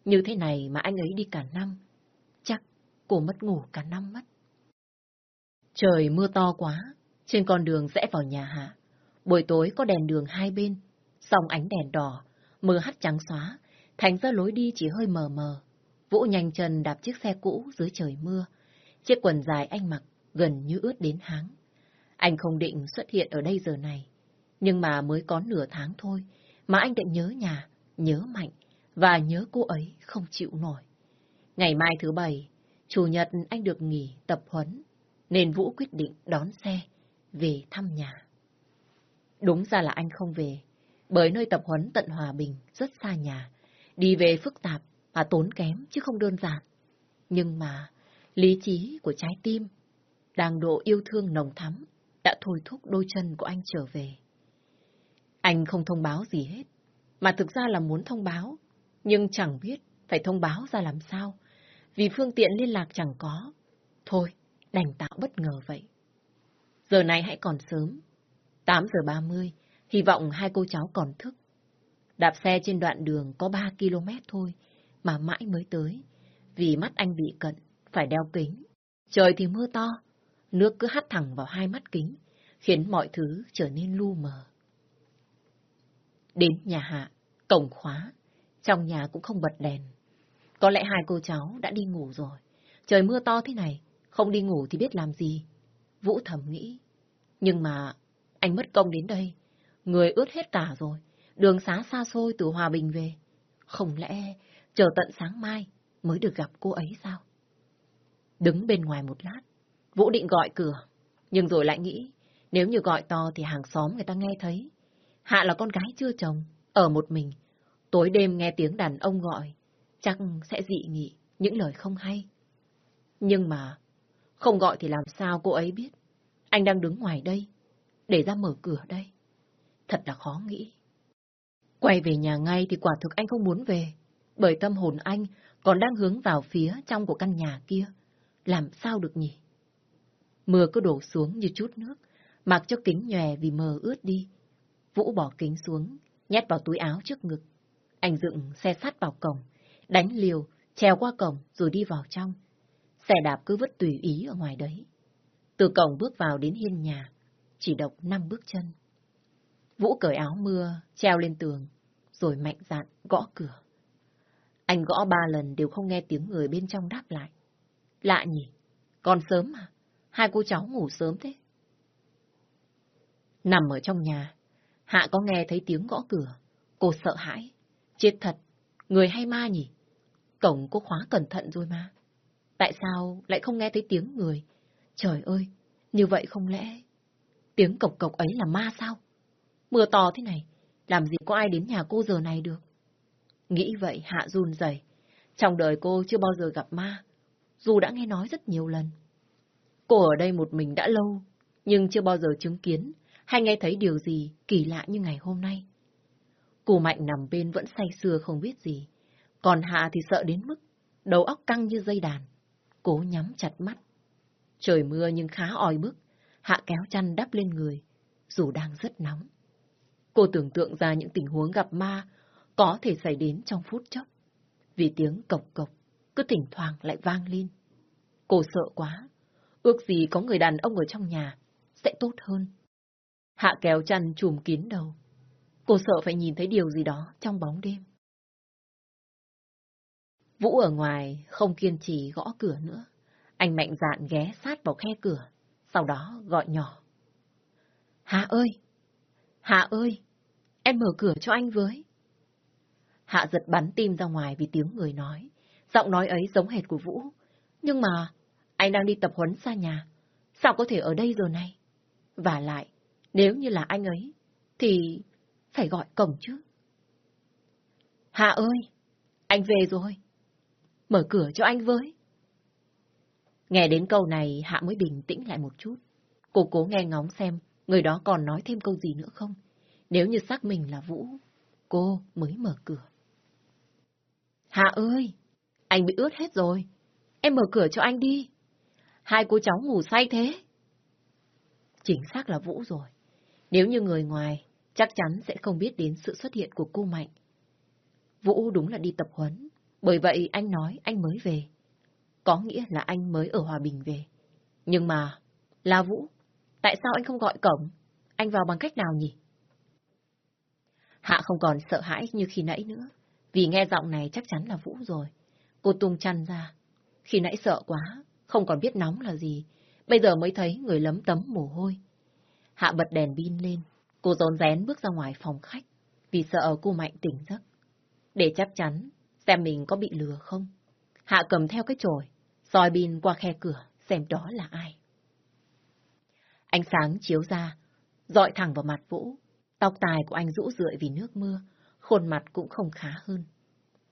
Như thế này mà anh ấy đi cả năm, chắc cô mất ngủ cả năm mất. Trời mưa to quá, trên con đường rẽ vào nhà Hạ. Buổi tối có đèn đường hai bên, song ánh đèn đỏ, mưa hắt trắng xóa, thành ra lối đi chỉ hơi mờ mờ. Vũ nhanh chân đạp chiếc xe cũ dưới trời mưa. Chiếc quần dài anh mặc gần như ướt đến háng. Anh không định xuất hiện ở đây giờ này, nhưng mà mới có nửa tháng thôi, mà anh định nhớ nhà, nhớ Mạnh, và nhớ cô ấy không chịu nổi. Ngày mai thứ bảy, Chủ nhật anh được nghỉ tập huấn, nên Vũ quyết định đón xe về thăm nhà. Đúng ra là anh không về, bởi nơi tập huấn tận Hòa Bình rất xa nhà, đi về phức tạp và tốn kém chứ không đơn giản. Nhưng mà lý trí của trái tim đang độ yêu thương nồng thắm, đã thôi thúc đôi chân của anh trở về. Anh không thông báo gì hết, mà thực ra là muốn thông báo, nhưng chẳng biết phải thông báo ra làm sao, vì phương tiện liên lạc chẳng có. Thôi, đành tạo bất ngờ vậy. Giờ này hãy còn sớm, 8 giờ 30, hy vọng hai cô cháu còn thức. Đạp xe trên đoạn đường có 3 km thôi, mà mãi mới tới, vì mắt anh bị cận, phải đeo kính. Trời thì mưa to, Nước cứ hắt thẳng vào hai mắt kính, khiến mọi thứ trở nên lu mờ. Đến nhà Hạ, cổng khóa, trong nhà cũng không bật đèn. Có lẽ hai cô cháu đã đi ngủ rồi. Trời mưa to thế này, không đi ngủ thì biết làm gì. Vũ thầm nghĩ. Nhưng mà anh mất công đến đây, người ướt hết cả rồi, đường xá xa xôi từ Hòa Bình về. Không lẽ chờ tận sáng mai mới được gặp cô ấy sao? Đứng bên ngoài một lát, Vũ định gọi cửa, nhưng rồi lại nghĩ, nếu như gọi to thì hàng xóm người ta nghe thấy. Hạ là con gái chưa chồng, ở một mình. Tối đêm nghe tiếng đàn ông gọi, chắc sẽ dị nghị những lời không hay. Nhưng mà, không gọi thì làm sao cô ấy biết? Anh đang đứng ngoài đây, để ra mở cửa đây. Thật là khó nghĩ. Quay về nhà ngay thì quả thực anh không muốn về, bởi tâm hồn anh còn đang hướng vào phía trong của căn nhà kia. Làm sao được nhỉ? Mưa cứ đổ xuống như chút nước, mặc cho kính nhòe vì mờ ướt đi. Vũ bỏ kính xuống, nhét vào túi áo trước ngực. Anh dựng xe sắt vào cổng, đánh liều, trèo qua cổng rồi đi vào trong. Xe đạp cứ vứt tùy ý ở ngoài đấy. Từ cổng bước vào đến hiên nhà, chỉ độc năm bước chân. Vũ cởi áo mưa, treo lên tường, rồi mạnh dạn gõ cửa. Anh gõ ba lần đều không nghe tiếng người bên trong đáp lại. Lạ nhỉ, còn sớm mà. Hai cô cháu ngủ sớm thế. Nằm ở trong nhà, Hạ có nghe thấy tiếng gõ cửa. Cô sợ hãi. Chết thật, người hay ma nhỉ? Cổng cô khóa cẩn thận rồi mà. Tại sao lại không nghe thấy tiếng người? Trời ơi, như vậy không lẽ... Tiếng cộc cộc ấy là ma sao? Mưa to thế này, làm gì có ai đến nhà cô giờ này được? Nghĩ vậy Hạ run rẩy. Trong đời cô chưa bao giờ gặp ma, dù đã nghe nói rất nhiều lần. Cô ở đây một mình đã lâu, nhưng chưa bao giờ chứng kiến hay nghe thấy điều gì kỳ lạ như ngày hôm nay. Cô Mạnh nằm bên vẫn say sưa không biết gì, còn Hạ thì sợ đến mức đầu óc căng như dây đàn. Cố nhắm chặt mắt. Trời mưa nhưng khá oi bức, Hạ kéo chăn đắp lên người, dù đang rất nóng. Cô tưởng tượng ra những tình huống gặp ma có thể xảy đến trong phút chốc. Vì tiếng cộc cộc cứ thỉnh thoảng lại vang lên. Cô sợ quá, ước gì có người đàn ông ở trong nhà sẽ tốt hơn. Hạ kéo chăn chùm kín đầu. Cô sợ phải nhìn thấy điều gì đó trong bóng đêm. Vũ ở ngoài không kiên trì gõ cửa nữa. Anh mạnh dạn ghé sát vào khe cửa, sau đó gọi nhỏ. Hạ ơi! Hạ ơi! Em mở cửa cho anh với. Hạ giật bắn tim ra ngoài vì tiếng người nói. Giọng nói ấy giống hệt của Vũ. Nhưng mà, anh đang đi tập huấn xa nhà. Sao có thể ở đây giờ này? Và lại, nếu như là anh ấy, thì phải gọi cổng chứ. Hạ ơi, anh về rồi. Mở cửa cho anh với. Nghe đến câu này, Hạ mới bình tĩnh lại một chút. Cô cố nghe ngóng xem người đó còn nói thêm câu gì nữa không. Nếu như xác mình là Vũ, cô mới mở cửa. Hạ ơi, anh bị ướt hết rồi. Em mở cửa cho anh đi. Hai cô cháu ngủ say thế. Chính xác là Vũ rồi. Nếu như người ngoài, chắc chắn sẽ không biết đến sự xuất hiện của cô Mạnh. Vũ đúng là đi tập huấn. Bởi vậy anh nói anh mới về. Có nghĩa là anh mới ở Hòa Bình về. Nhưng mà, là Vũ, tại sao anh không gọi cổng? Anh vào bằng cách nào nhỉ? Hạ không còn sợ hãi như khi nãy nữa. Vì nghe giọng này chắc chắn là Vũ rồi. Cô tung chăn ra. Khi nãy sợ quá, không còn biết nóng là gì. Bây giờ mới thấy người lấm tấm mồ hôi. Hạ bật đèn pin lên. Cô rón rén bước ra ngoài phòng khách. Vì sợ cô Mạnh tỉnh giấc. Để chắc chắn, xem mình có bị lừa không. Hạ cầm theo cái chổi, soi pin qua khe cửa, xem đó là ai. Ánh sáng chiếu ra, dọi thẳng vào mặt Vũ. Tóc tài của anh rũ rượi vì nước mưa, khuôn mặt cũng không khá hơn.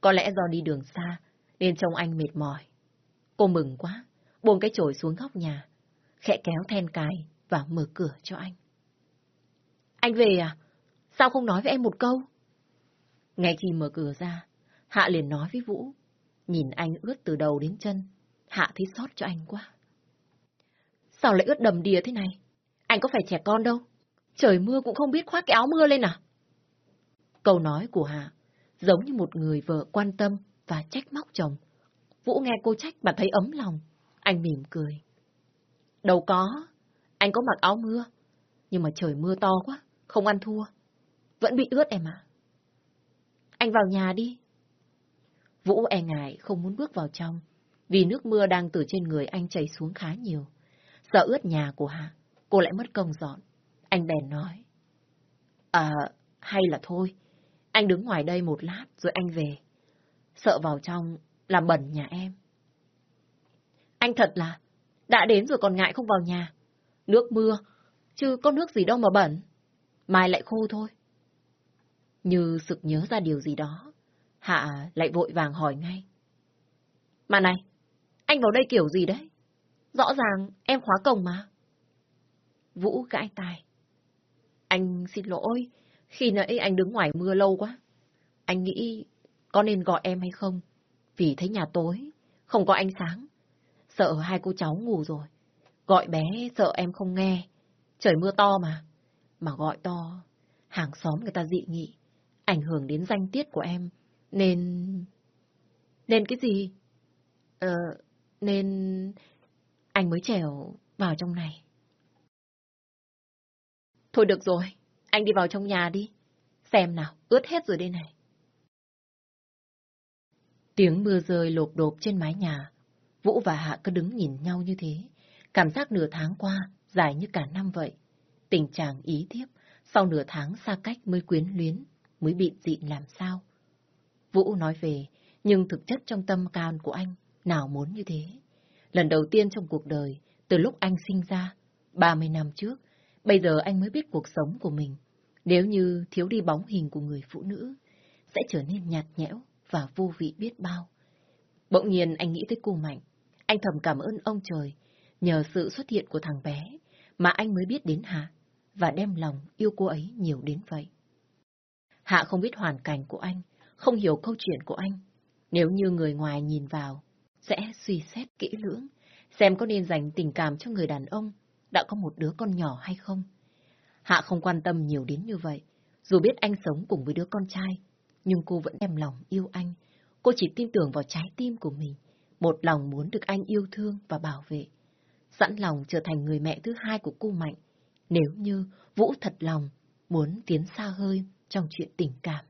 Có lẽ do đi đường xa, nên trông anh mệt mỏi. Cô mừng quá, buông cái chổi xuống góc nhà, khẽ kéo then cài và mở cửa cho anh. Anh về à? Sao không nói với em một câu? Ngay khi mở cửa ra, Hạ liền nói với Vũ. Nhìn anh ướt từ đầu đến chân, Hạ thấy xót cho anh quá. Sao lại ướt đầm đìa thế này? Anh có phải trẻ con đâu. Trời mưa cũng không biết khoác cái áo mưa lên à? Câu nói của Hạ giống như một người vợ quan tâm và trách móc chồng. Vũ nghe cô trách mà thấy ấm lòng. Anh mỉm cười. Đâu có, anh có mặc áo mưa. Nhưng mà trời mưa to quá, không ăn thua. Vẫn bị ướt em à. Anh vào nhà đi. Vũ e ngại không muốn bước vào trong, vì nước mưa đang từ trên người anh chảy xuống khá nhiều. Sợ ướt nhà của Hạ, cô lại mất công dọn. Anh bèn nói. À, hay là thôi, anh đứng ngoài đây một lát rồi anh về. Sợ vào trong làm bẩn nhà em. Anh thật là, đã đến rồi còn ngại không vào nhà. Nước mưa, chứ có nước gì đâu mà bẩn. Mai lại khô thôi. Như sực nhớ ra điều gì đó, Hạ lại vội vàng hỏi ngay. Mà này, anh vào đây kiểu gì đấy? Rõ ràng em khóa cổng mà. Vũ gãi tai. Anh xin lỗi, khi nãy anh đứng ngoài mưa lâu quá. Anh nghĩ có nên gọi em hay không? Vì thấy nhà tối, không có ánh sáng. Sợ hai cô cháu ngủ rồi. Gọi bé sợ em không nghe. Trời mưa to mà. Mà gọi to, hàng xóm người ta dị nghị. Ảnh hưởng đến danh tiết của em. Nên... Nên cái gì? Ờ, nên... Anh mới trèo vào trong này. Thôi được rồi, anh đi vào trong nhà đi. Xem nào, ướt hết rồi đây này. Tiếng mưa rơi lộp đột trên mái nhà. Vũ và Hạ cứ đứng nhìn nhau như thế. Cảm giác nửa tháng qua, dài như cả năm vậy. Tình trạng ý thiếp, sau nửa tháng xa cách mới quyến luyến, mới bị dị làm sao. Vũ nói về, Nhưng thực chất trong tâm can của anh, nào muốn như thế. Lần đầu tiên trong cuộc đời, từ lúc anh sinh ra, 30 năm trước, bây giờ anh mới biết cuộc sống của mình. Nếu như thiếu đi bóng hình của người phụ nữ, sẽ trở nên nhạt nhẽo và vô vị biết bao. Bỗng nhiên anh nghĩ tới cô Mạnh. Anh thầm cảm ơn ông trời, nhờ sự xuất hiện của thằng bé, mà anh mới biết đến Hạ, và đem lòng yêu cô ấy nhiều đến vậy. Hạ không biết hoàn cảnh của anh, không hiểu câu chuyện của anh. Nếu như người ngoài nhìn vào, sẽ suy xét kỹ lưỡng, xem có nên dành tình cảm cho người đàn ông đã có một đứa con nhỏ hay không. Hạ không quan tâm nhiều đến như vậy, dù biết anh sống cùng với đứa con trai, nhưng cô vẫn đem lòng yêu anh. Cô chỉ tin tưởng vào trái tim của mình, một lòng muốn được anh yêu thương và bảo vệ. Sẵn lòng trở thành người mẹ thứ hai của cô Mạnh, nếu như Vũ thật lòng muốn tiến xa hơi trong chuyện tình cảm.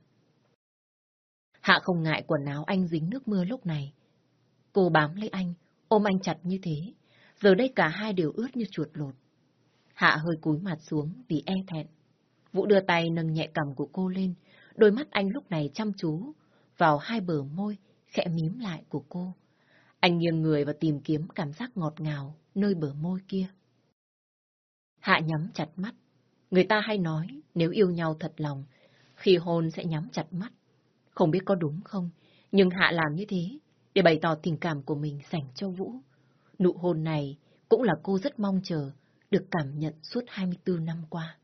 Hạ không ngại quần áo anh dính nước mưa lúc này. Cô bám lấy anh, ôm anh chặt như thế. Giờ đây cả hai đều ướt như chuột lột. Hạ hơi cúi mặt xuống vì e thẹn. Vũ đưa tay nâng nhẹ cầm của cô lên, đôi mắt anh lúc này chăm chú vào hai bờ môi khẽ mím lại của cô. Anh nghiêng người và tìm kiếm cảm giác ngọt ngào nơi bờ môi kia. Hạ nhắm chặt mắt. Người ta hay nói nếu yêu nhau thật lòng, khi hôn sẽ nhắm chặt mắt. Không biết có đúng không, nhưng Hạ làm như thế để bày tỏ tình cảm của mình dành cho Vũ. Nụ hôn này cũng là cô rất mong chờ được cảm nhận suốt 24 năm qua.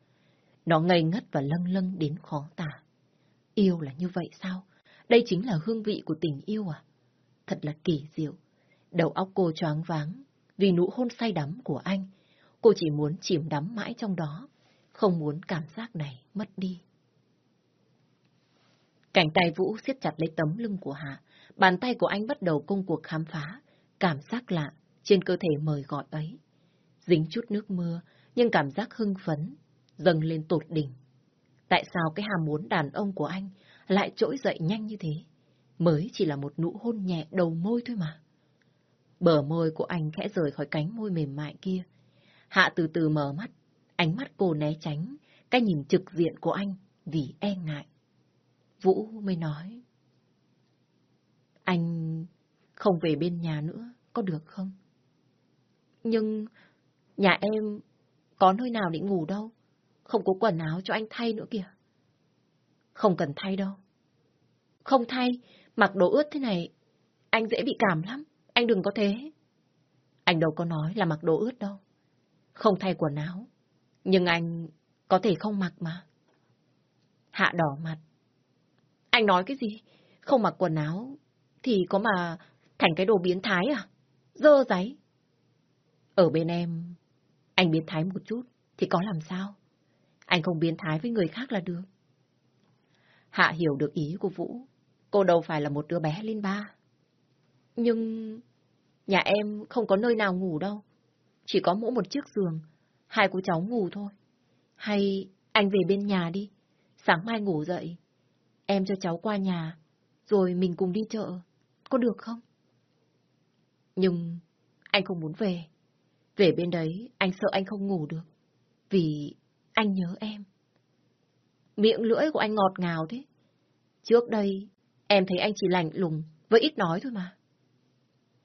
Nó ngây ngất và lâng lâng đến khó tả. Yêu là như vậy sao? Đây chính là hương vị của tình yêu à? Thật là kỳ diệu. Đầu óc cô choáng váng vì nụ hôn say đắm của anh. Cô chỉ muốn chìm đắm mãi trong đó, không muốn cảm giác này mất đi. Cảnh tay Vũ siết chặt lấy tấm lưng của Hạ. Bàn tay của anh bắt đầu công cuộc khám phá. Cảm giác lạ trên cơ thể mời gọi ấy. Dính chút nước mưa, nhưng cảm giác hưng phấn, dâng lên tột đỉnh. Tại sao cái hàm muốn đàn ông của anh lại trỗi dậy nhanh như thế? Mới chỉ là một nụ hôn nhẹ đầu môi thôi mà. Bờ môi của anh khẽ rời khỏi cánh môi mềm mại kia. Hạ từ từ mở mắt, ánh mắt cô né tránh, cái nhìn trực diện của anh vì e ngại. Vũ mới nói. Anh không về bên nhà nữa, có được không? Nhưng nhà em có nơi nào để ngủ đâu. Không có quần áo cho anh thay nữa kìa. Không cần thay đâu. Không thay, mặc đồ ướt thế này, anh dễ bị cảm lắm. Anh đừng có thế. Anh đâu có nói là mặc đồ ướt đâu. Không thay quần áo. Nhưng anh có thể không mặc mà. Hạ đỏ mặt. Anh nói cái gì? Không mặc quần áo thì có mà thành cái đồ biến thái à? Dơ giấy. Ở bên em, anh biến thái một chút thì có làm sao? Anh không biến thái với người khác là được. Hạ hiểu được ý của Vũ. Cô đâu phải là một đứa bé lên ba. Nhưng nhà em không có nơi nào ngủ đâu. Chỉ có mỗi một chiếc giường. Hai cô cháu ngủ thôi. Hay anh về bên nhà đi. Sáng mai ngủ dậy. Em cho cháu qua nhà. Rồi mình cùng đi chợ. Có được không? Nhưng anh không muốn về. Về bên đấy, anh sợ anh không ngủ được. Vì anh nhớ em. Miệng lưỡi của anh ngọt ngào thế. Trước đây, em thấy anh chỉ lạnh lùng, với ít nói thôi mà.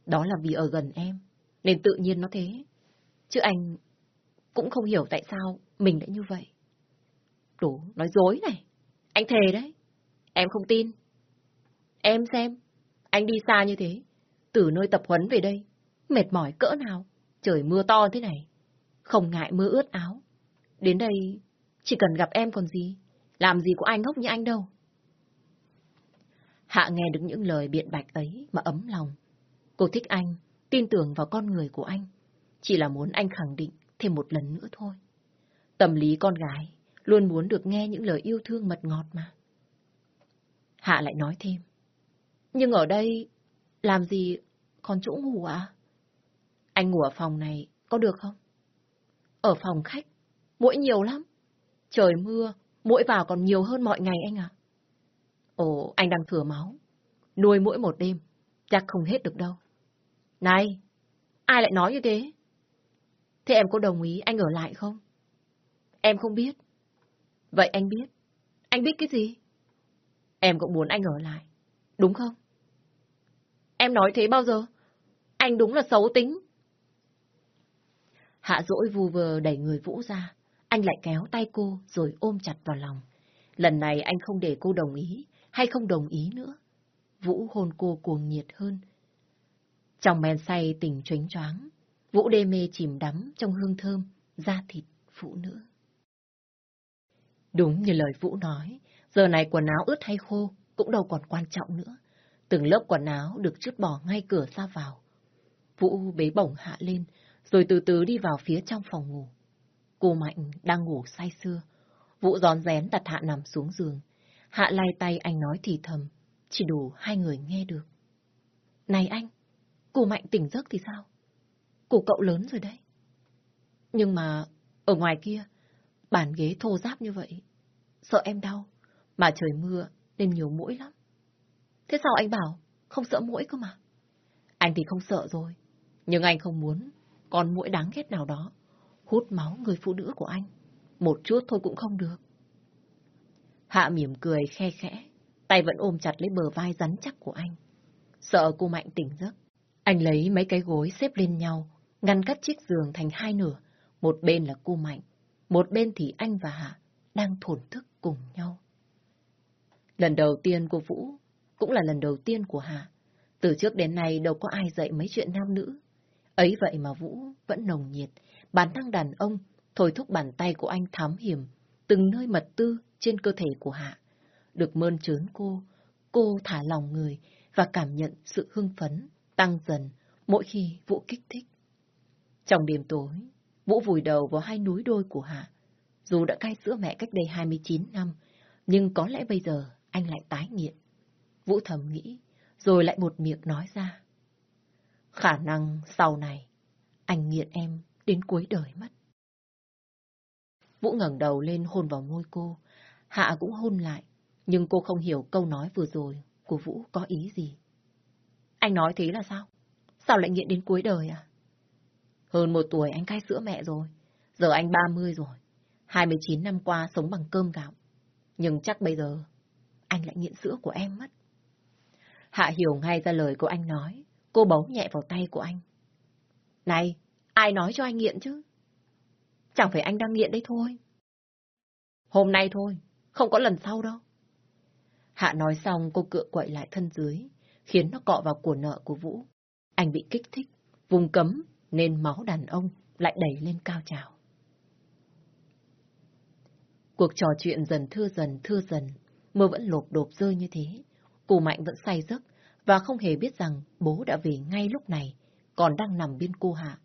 Đó là vì ở gần em, nên tự nhiên nó thế. Chứ anh cũng không hiểu tại sao mình đã như vậy. Đủ, nói dối này. Anh thề đấy. Em không tin. Em xem, anh đi xa như thế, từ nơi tập huấn về đây, mệt mỏi cỡ nào, trời mưa to thế này. Không ngại mưa ướt áo. Đến đây, chỉ cần gặp em còn gì, làm gì có anh ngốc như anh đâu. Hạ nghe được những lời biện bạch ấy mà ấm lòng. Cô thích anh, tin tưởng vào con người của anh. Chỉ là muốn anh khẳng định thêm một lần nữa thôi. Tâm lý con gái luôn muốn được nghe những lời yêu thương mật ngọt mà. Hạ lại nói thêm. Nhưng ở đây, làm gì còn chỗ ngủ à? Anh ngủ ở phòng này có được không? Ở phòng khách, mũi nhiều lắm. Trời mưa, mũi vào còn nhiều hơn mọi ngày anh à. Ồ, anh đang thừa máu. Nuôi mũi một đêm, chắc không hết được đâu. Này, ai lại nói như thế? Thế em có đồng ý anh ở lại không? Em không biết. Vậy anh biết. Anh biết cái gì? Em cũng muốn anh ở lại. Đúng không? em nói thế bao giờ? Anh đúng là xấu tính. Hạ dỗi vu vờ đẩy người Vũ ra. Anh lại kéo tay cô rồi ôm chặt vào lòng. Lần này anh không để cô đồng ý hay không đồng ý nữa. Vũ hôn cô cuồng nhiệt hơn. Trong men say tình chánh choáng, Vũ đê mê chìm đắm trong hương thơm, da thịt phụ nữ. Đúng như lời Vũ nói, giờ này quần áo ướt hay khô cũng đâu còn quan trọng nữa. Từng lớp quần áo được chút bỏ ngay cửa ra vào. Vũ bế bổng hạ lên, rồi từ từ đi vào phía trong phòng ngủ. Cô Mạnh đang ngủ say sưa. Vũ gión rén đặt Hạ nằm xuống giường. Hạ lay tay anh nói thì thầm, chỉ đủ hai người nghe được. Này anh, cô Mạnh tỉnh giấc thì sao? Cô cậu lớn rồi đấy. Nhưng mà ở ngoài kia, bàn ghế thô ráp như vậy, sợ em đau, mà trời mưa nên nhiều mũi lắm. Thế sao anh bảo không sợ mũi cơ mà? Anh thì không sợ rồi, nhưng anh không muốn con mũi đáng ghét nào đó hút máu người phụ nữ của anh. Một chút thôi cũng không được. Hạ mỉm cười khe khẽ, tay vẫn ôm chặt lấy bờ vai rắn chắc của anh. Sợ cô Mạnh tỉnh giấc, anh lấy mấy cái gối xếp lên nhau, ngăn cắt chiếc giường thành hai nửa. Một bên là cô Mạnh, một bên thì anh và Hạ đang thổn thức cùng nhau. Lần đầu tiên của Vũ cũng là lần đầu tiên của Hạ. Từ trước đến nay đâu có ai dạy mấy chuyện nam nữ. Ấy vậy mà Vũ vẫn nồng nhiệt, bản năng đàn ông, thôi thúc bàn tay của anh thám hiểm, từng nơi mật tư trên cơ thể của Hạ. Được mơn trớn cô, cô thả lòng người và cảm nhận sự hưng phấn, tăng dần mỗi khi Vũ kích thích. Trong đêm tối, Vũ vùi đầu vào hai núi đôi của Hạ. Dù đã cai sữa mẹ cách đây 29 năm, nhưng có lẽ bây giờ anh lại tái nghiện. Vũ thầm nghĩ, rồi lại một miệng nói ra. Khả năng sau này, anh nghiện em đến cuối đời mất. Vũ ngẩng đầu lên hôn vào môi cô. Hạ cũng hôn lại, nhưng cô không hiểu câu nói vừa rồi của Vũ có ý gì. Anh nói thế là sao? Sao lại nghiện đến cuối đời à? Hơn một tuổi anh cai sữa mẹ rồi. Giờ anh 30 rồi. 29 năm qua sống bằng cơm gạo. Nhưng chắc bây giờ anh lại nghiện sữa của em mất. Hạ hiểu ngay ra lời của anh nói. Cô bấu nhẹ vào tay của anh. Này, ai nói cho anh nghiện chứ? Chẳng phải anh đang nghiện đấy thôi. Hôm nay thôi, không có lần sau đâu. Hạ nói xong cô cựa quậy lại thân dưới, khiến nó cọ vào của nợ của Vũ. Anh bị kích thích, vùng cấm, nên máu đàn ông lại đẩy lên cao trào. Cuộc trò chuyện dần thưa dần thưa dần, mưa vẫn lộp đột rơi như thế. Cụ Mạnh vẫn say giấc và không hề biết rằng bố đã về ngay lúc này, còn đang nằm bên cô Hạ.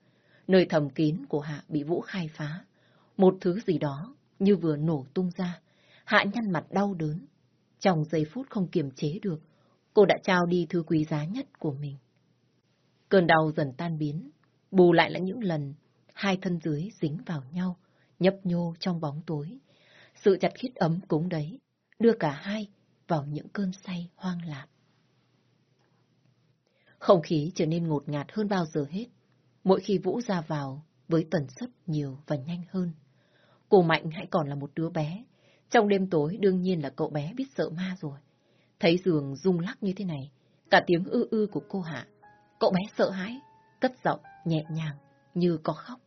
Nơi thầm kín của Hạ bị Vũ khai phá. Một thứ gì đó như vừa nổ tung ra. Hạ nhăn mặt đau đớn. Trong giây phút không kiềm chế được, cô đã trao đi thứ quý giá nhất của mình. Cơn đau dần tan biến, bù lại là những lần hai thân dưới dính vào nhau, nhấp nhô trong bóng tối. Sự chặt khít ấm cúng đấy, đưa cả hai vào những cơn say hoang lạc. Không khí trở nên ngột ngạt hơn bao giờ hết, mỗi khi Vũ ra vào với tần suất nhiều và nhanh hơn. Cô Mạnh hãy còn là một đứa bé. Trong đêm tối đương nhiên là cậu bé biết sợ ma rồi. Thấy giường rung lắc như thế này, cả tiếng ư ư của cô Hạ. Cậu bé sợ hãi, cất giọng nhẹ nhàng như có khóc.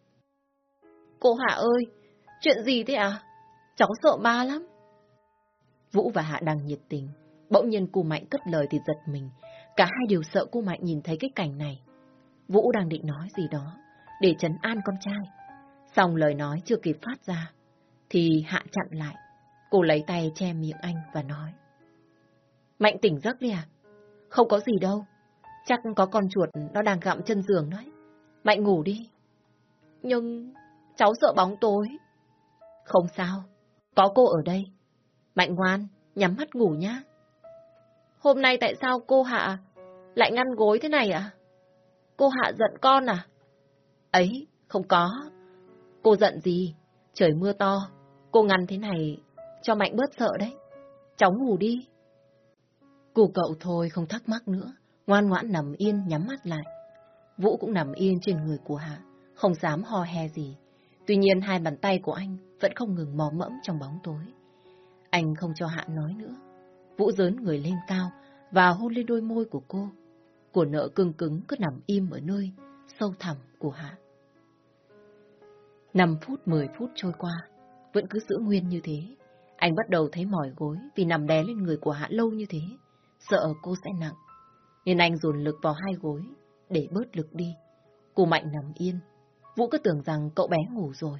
Cô Hạ ơi, chuyện gì thế à? Cháu sợ ma lắm. Vũ và Hạ đang nhiệt tình. Bỗng nhiên cô Mạnh cất lời thì giật mình. Cả hai đều sợ cô Mạnh nhìn thấy cái cảnh này. Vũ đang định nói gì đó, để trấn an con trai. Xong lời nói chưa kịp phát ra, thì Hạ chặn lại. Cô lấy tay che miệng anh và nói. Mạnh tỉnh giấc đi à? Không có gì đâu. Chắc có con chuột nó đang gặm chân giường đấy. Mạnh ngủ đi. Nhưng cháu sợ bóng tối. Không sao, có cô ở đây. Mạnh ngoan, nhắm mắt ngủ nhá. Hôm nay tại sao cô Hạ lại ngăn gối thế này à? Cô Hạ giận con à? Ấy, không có. Cô giận gì? Trời mưa to, cô ngăn thế này cho Mạnh bớt sợ đấy. Cháu ngủ đi. Cô cậu thôi không thắc mắc nữa, ngoan ngoãn nằm yên nhắm mắt lại. Vũ cũng nằm yên trên người của Hạ, không dám ho he gì. Tuy nhiên hai bàn tay của anh vẫn không ngừng mò mẫm trong bóng tối. Anh không cho Hạ nói nữa. Vũ dớn người lên cao và hôn lên đôi môi của cô. của nợ cưng cứng cứ nằm im ở nơi sâu thẳm của Hạ. 5 phút, 10 phút trôi qua, vẫn cứ giữ nguyên như thế. Anh bắt đầu thấy mỏi gối vì nằm đè lên người của Hạ lâu như thế, sợ cô sẽ nặng. Nên anh dồn lực vào hai gối để bớt lực đi. Cô Mạnh nằm yên. Vũ cứ tưởng rằng cậu bé ngủ rồi.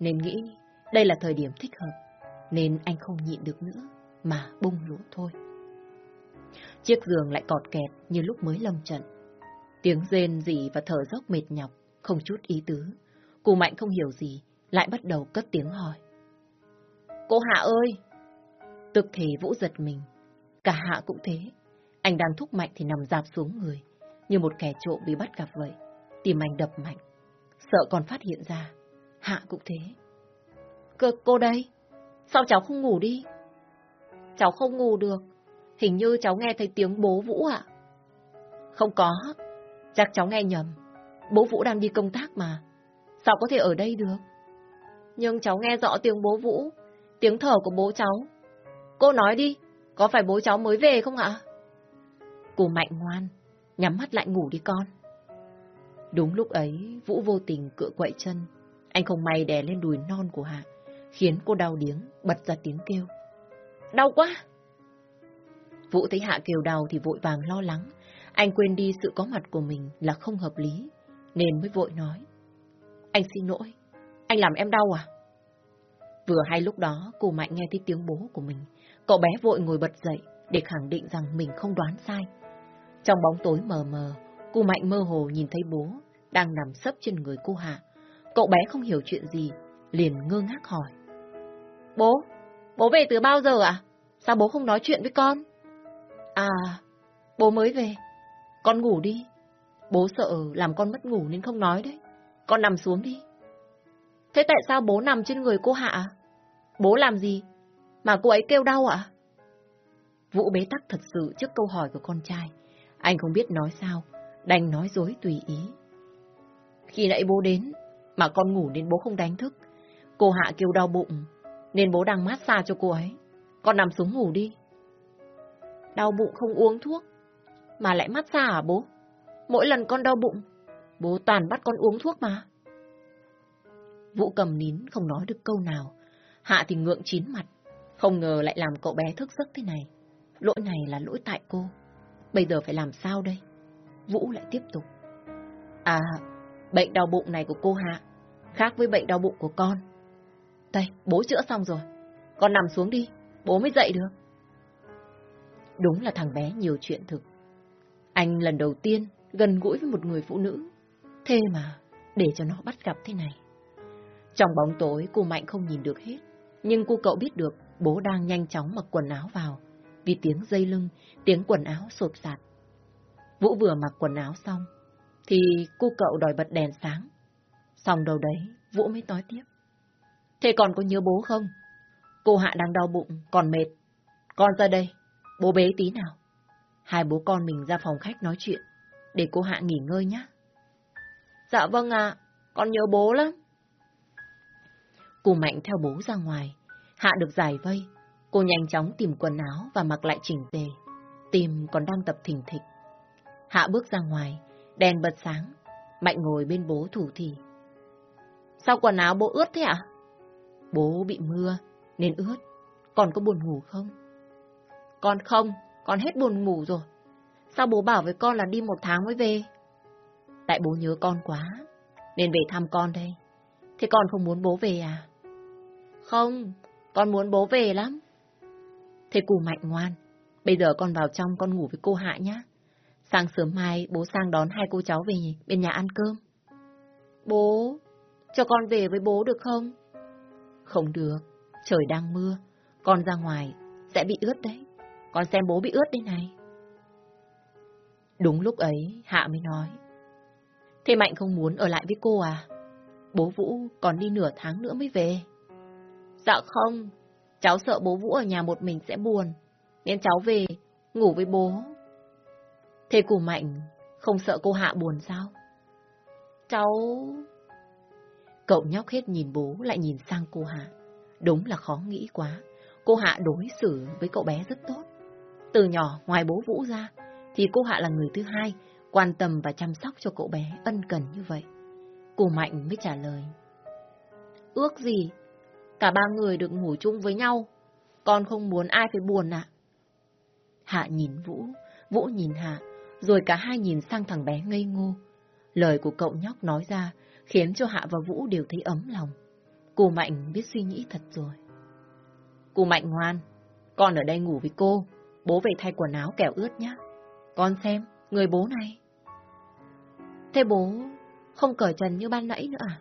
Nên nghĩ đây là thời điểm thích hợp. Nên anh không nhịn được nữa mà bung lũ thôi. Chiếc giường lại cọt kẹt như lúc mới lâm trận. Tiếng rên rỉ và thở dốc mệt nhọc, không chút ý tứ. Cụ Mạnh không hiểu gì, lại bắt đầu cất tiếng hỏi. Cô Hạ ơi! Tức thì Vũ giật mình. Cả Hạ cũng thế. Anh đang thúc Mạnh thì nằm dạp xuống người, như một kẻ trộm bị bắt gặp vậy. Tìm anh đập mạnh. Sợ còn phát hiện ra. Hạ cũng thế. Cơ cô đây? Sao cháu không ngủ đi? Cháu không ngủ được. Hình như cháu nghe thấy tiếng bố Vũ ạ. Không có. Chắc cháu nghe nhầm. Bố Vũ đang đi công tác mà. Sao có thể ở đây được? Nhưng cháu nghe rõ tiếng bố Vũ, tiếng thở của bố cháu. Cô nói đi, có phải bố cháu mới về không ạ? Cô Mạnh ngoan, nhắm mắt lại ngủ đi con. Đúng lúc ấy, Vũ vô tình cựa quậy chân. Anh không may đè lên đùi non của Hạ, khiến cô đau điếng, bật ra tiếng kêu. Đau quá! Vũ thấy Hạ kêu đau thì vội vàng lo lắng. Anh quên đi sự có mặt của mình là không hợp lý, nên mới vội nói. Anh xin lỗi, anh làm em đau à? Vừa hay lúc đó, cô Mạnh nghe thấy tiếng bố của mình. Cậu bé vội ngồi bật dậy để khẳng định rằng mình không đoán sai. Trong bóng tối mờ mờ, cô Mạnh mơ hồ nhìn thấy bố đang nằm sấp trên người cô Hạ. Cậu bé không hiểu chuyện gì, liền ngơ ngác hỏi. Bố, bố về từ bao giờ ạ? Sao bố không nói chuyện với con? À, bố mới về. Con ngủ đi. Bố sợ làm con mất ngủ nên không nói đấy. Con nằm xuống đi. Thế tại sao bố nằm trên người cô Hạ? Bố làm gì? Mà cô ấy kêu đau ạ? Vũ bế tắc thật sự trước câu hỏi của con trai. Anh không biết nói sao, đành nói dối tùy ý. Khi nãy bố đến, mà con ngủ nên bố không đánh thức. Cô Hạ kêu đau bụng, nên bố đang mát xa cho cô ấy. Con nằm xuống ngủ đi. Đau bụng không uống thuốc, mà lại mát xa à bố? Mỗi lần con đau bụng, bố toàn bắt con uống thuốc mà. Vũ cầm nín không nói được câu nào. Hạ thì ngượng chín mặt, không ngờ lại làm cậu bé thức giấc thế này. Lỗi này là lỗi tại cô. Bây giờ phải làm sao đây? Vũ lại tiếp tục. À, bệnh đau bụng này của cô Hạ khác với bệnh đau bụng của con. Đây, bố chữa xong rồi. Con nằm xuống đi, bố mới dậy được. Đúng là thằng bé nhiều chuyện thực. Anh lần đầu tiên gần gũi với một người phụ nữ. Thế mà, để cho nó bắt gặp thế này. Trong bóng tối, cô Mạnh không nhìn được hết. Nhưng cô cậu biết được bố đang nhanh chóng mặc quần áo vào. Vì tiếng dây lưng, tiếng quần áo sột sạt. Vũ vừa mặc quần áo xong, thì cô cậu đòi bật đèn sáng. Xong đầu đấy, Vũ mới nói tiếp. Thế còn có nhớ bố không? Cô Hạ đang đau bụng, còn mệt. Con ra đây, bố bế tí nào. Hai bố con mình ra phòng khách nói chuyện, để cô Hạ nghỉ ngơi nhé. Dạ vâng ạ, con nhớ bố lắm. Cô Mạnh theo bố ra ngoài. Hạ được giải vây. Cô nhanh chóng tìm quần áo và mặc lại chỉnh tề. Tìm còn đang tập thỉnh thịch. Hạ bước ra ngoài, đèn bật sáng. Mạnh ngồi bên bố thủ thì. Sao quần áo bố ướt thế ạ? Bố bị mưa, nên ướt. Còn có buồn ngủ không? Con không, con hết buồn ngủ rồi. Sao bố bảo với con là đi một tháng mới về? Tại bố nhớ con quá, nên về thăm con đây. Thế con không muốn bố về à? Không, con muốn bố về lắm. Thế cù mạnh ngoan, bây giờ con vào trong con ngủ với cô Hạ nhé. Sáng sớm mai bố sang đón hai cô cháu về bên nhà ăn cơm. Bố, cho con về với bố được không? Không được, trời đang mưa, con ra ngoài sẽ bị ướt đấy. Con xem bố bị ướt đây này. Đúng lúc ấy, Hạ mới nói. Thế Mạnh không muốn ở lại với cô à? Bố Vũ còn đi nửa tháng nữa mới về. Dạ không, cháu sợ bố Vũ ở nhà một mình sẽ buồn, nên cháu về, ngủ với bố. Thế của Mạnh không sợ cô Hạ buồn sao? Cháu... Cậu nhóc hết nhìn bố lại nhìn sang cô Hạ. Đúng là khó nghĩ quá. Cô Hạ đối xử với cậu bé rất tốt. Từ nhỏ ngoài bố Vũ ra, thì cô Hạ là người thứ hai, quan tâm và chăm sóc cho cậu bé ân cần như vậy. Cô Mạnh mới trả lời. Ước gì? Cả ba người được ngủ chung với nhau. Con không muốn ai phải buồn ạ. Hạ nhìn Vũ, Vũ nhìn Hạ, rồi cả hai nhìn sang thằng bé ngây ngô. Lời của cậu nhóc nói ra khiến cho Hạ và Vũ đều thấy ấm lòng. Cô Mạnh biết suy nghĩ thật rồi. Cô Mạnh ngoan, con ở đây ngủ với cô, bố về thay quần áo kẻo ướt nhá. Con xem, người bố này. Thế bố không cởi trần như ban nãy nữa à?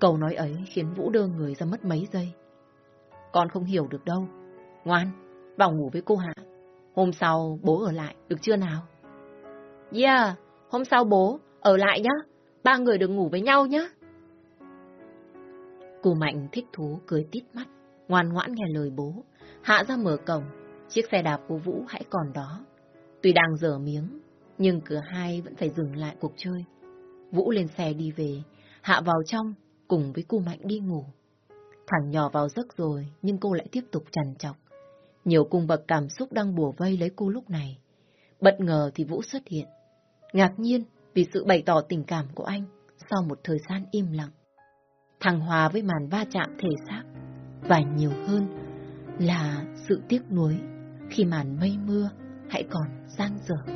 Câu nói ấy khiến Vũ đơ người ra mất mấy giây. Con không hiểu được đâu. Ngoan, vào ngủ với cô Hạ. Hôm sau bố ở lại, được chưa nào? Yeah, hôm sau bố ở lại nhá. Ba người được ngủ với nhau nhé. Cô Mạnh thích thú cười tít mắt, ngoan ngoãn nghe lời bố. Hạ ra mở cổng, chiếc xe đạp của Vũ hãy còn đó. Tuy đang dở miếng, nhưng cửa hai vẫn phải dừng lại cuộc chơi. Vũ lên xe đi về, Hạ vào trong cùng với cô Mạnh đi ngủ. Thằng nhỏ vào giấc rồi, nhưng cô lại tiếp tục trằn trọc. Nhiều cung bậc cảm xúc đang bùa vây lấy cô lúc này. Bất ngờ thì Vũ xuất hiện. Ngạc nhiên vì sự bày tỏ tình cảm của anh sau một thời gian im lặng. Thằng Hòa với màn va chạm thể xác. Và nhiều hơn là sự tiếc nuối khi màn mây mưa hãy còn giang dở.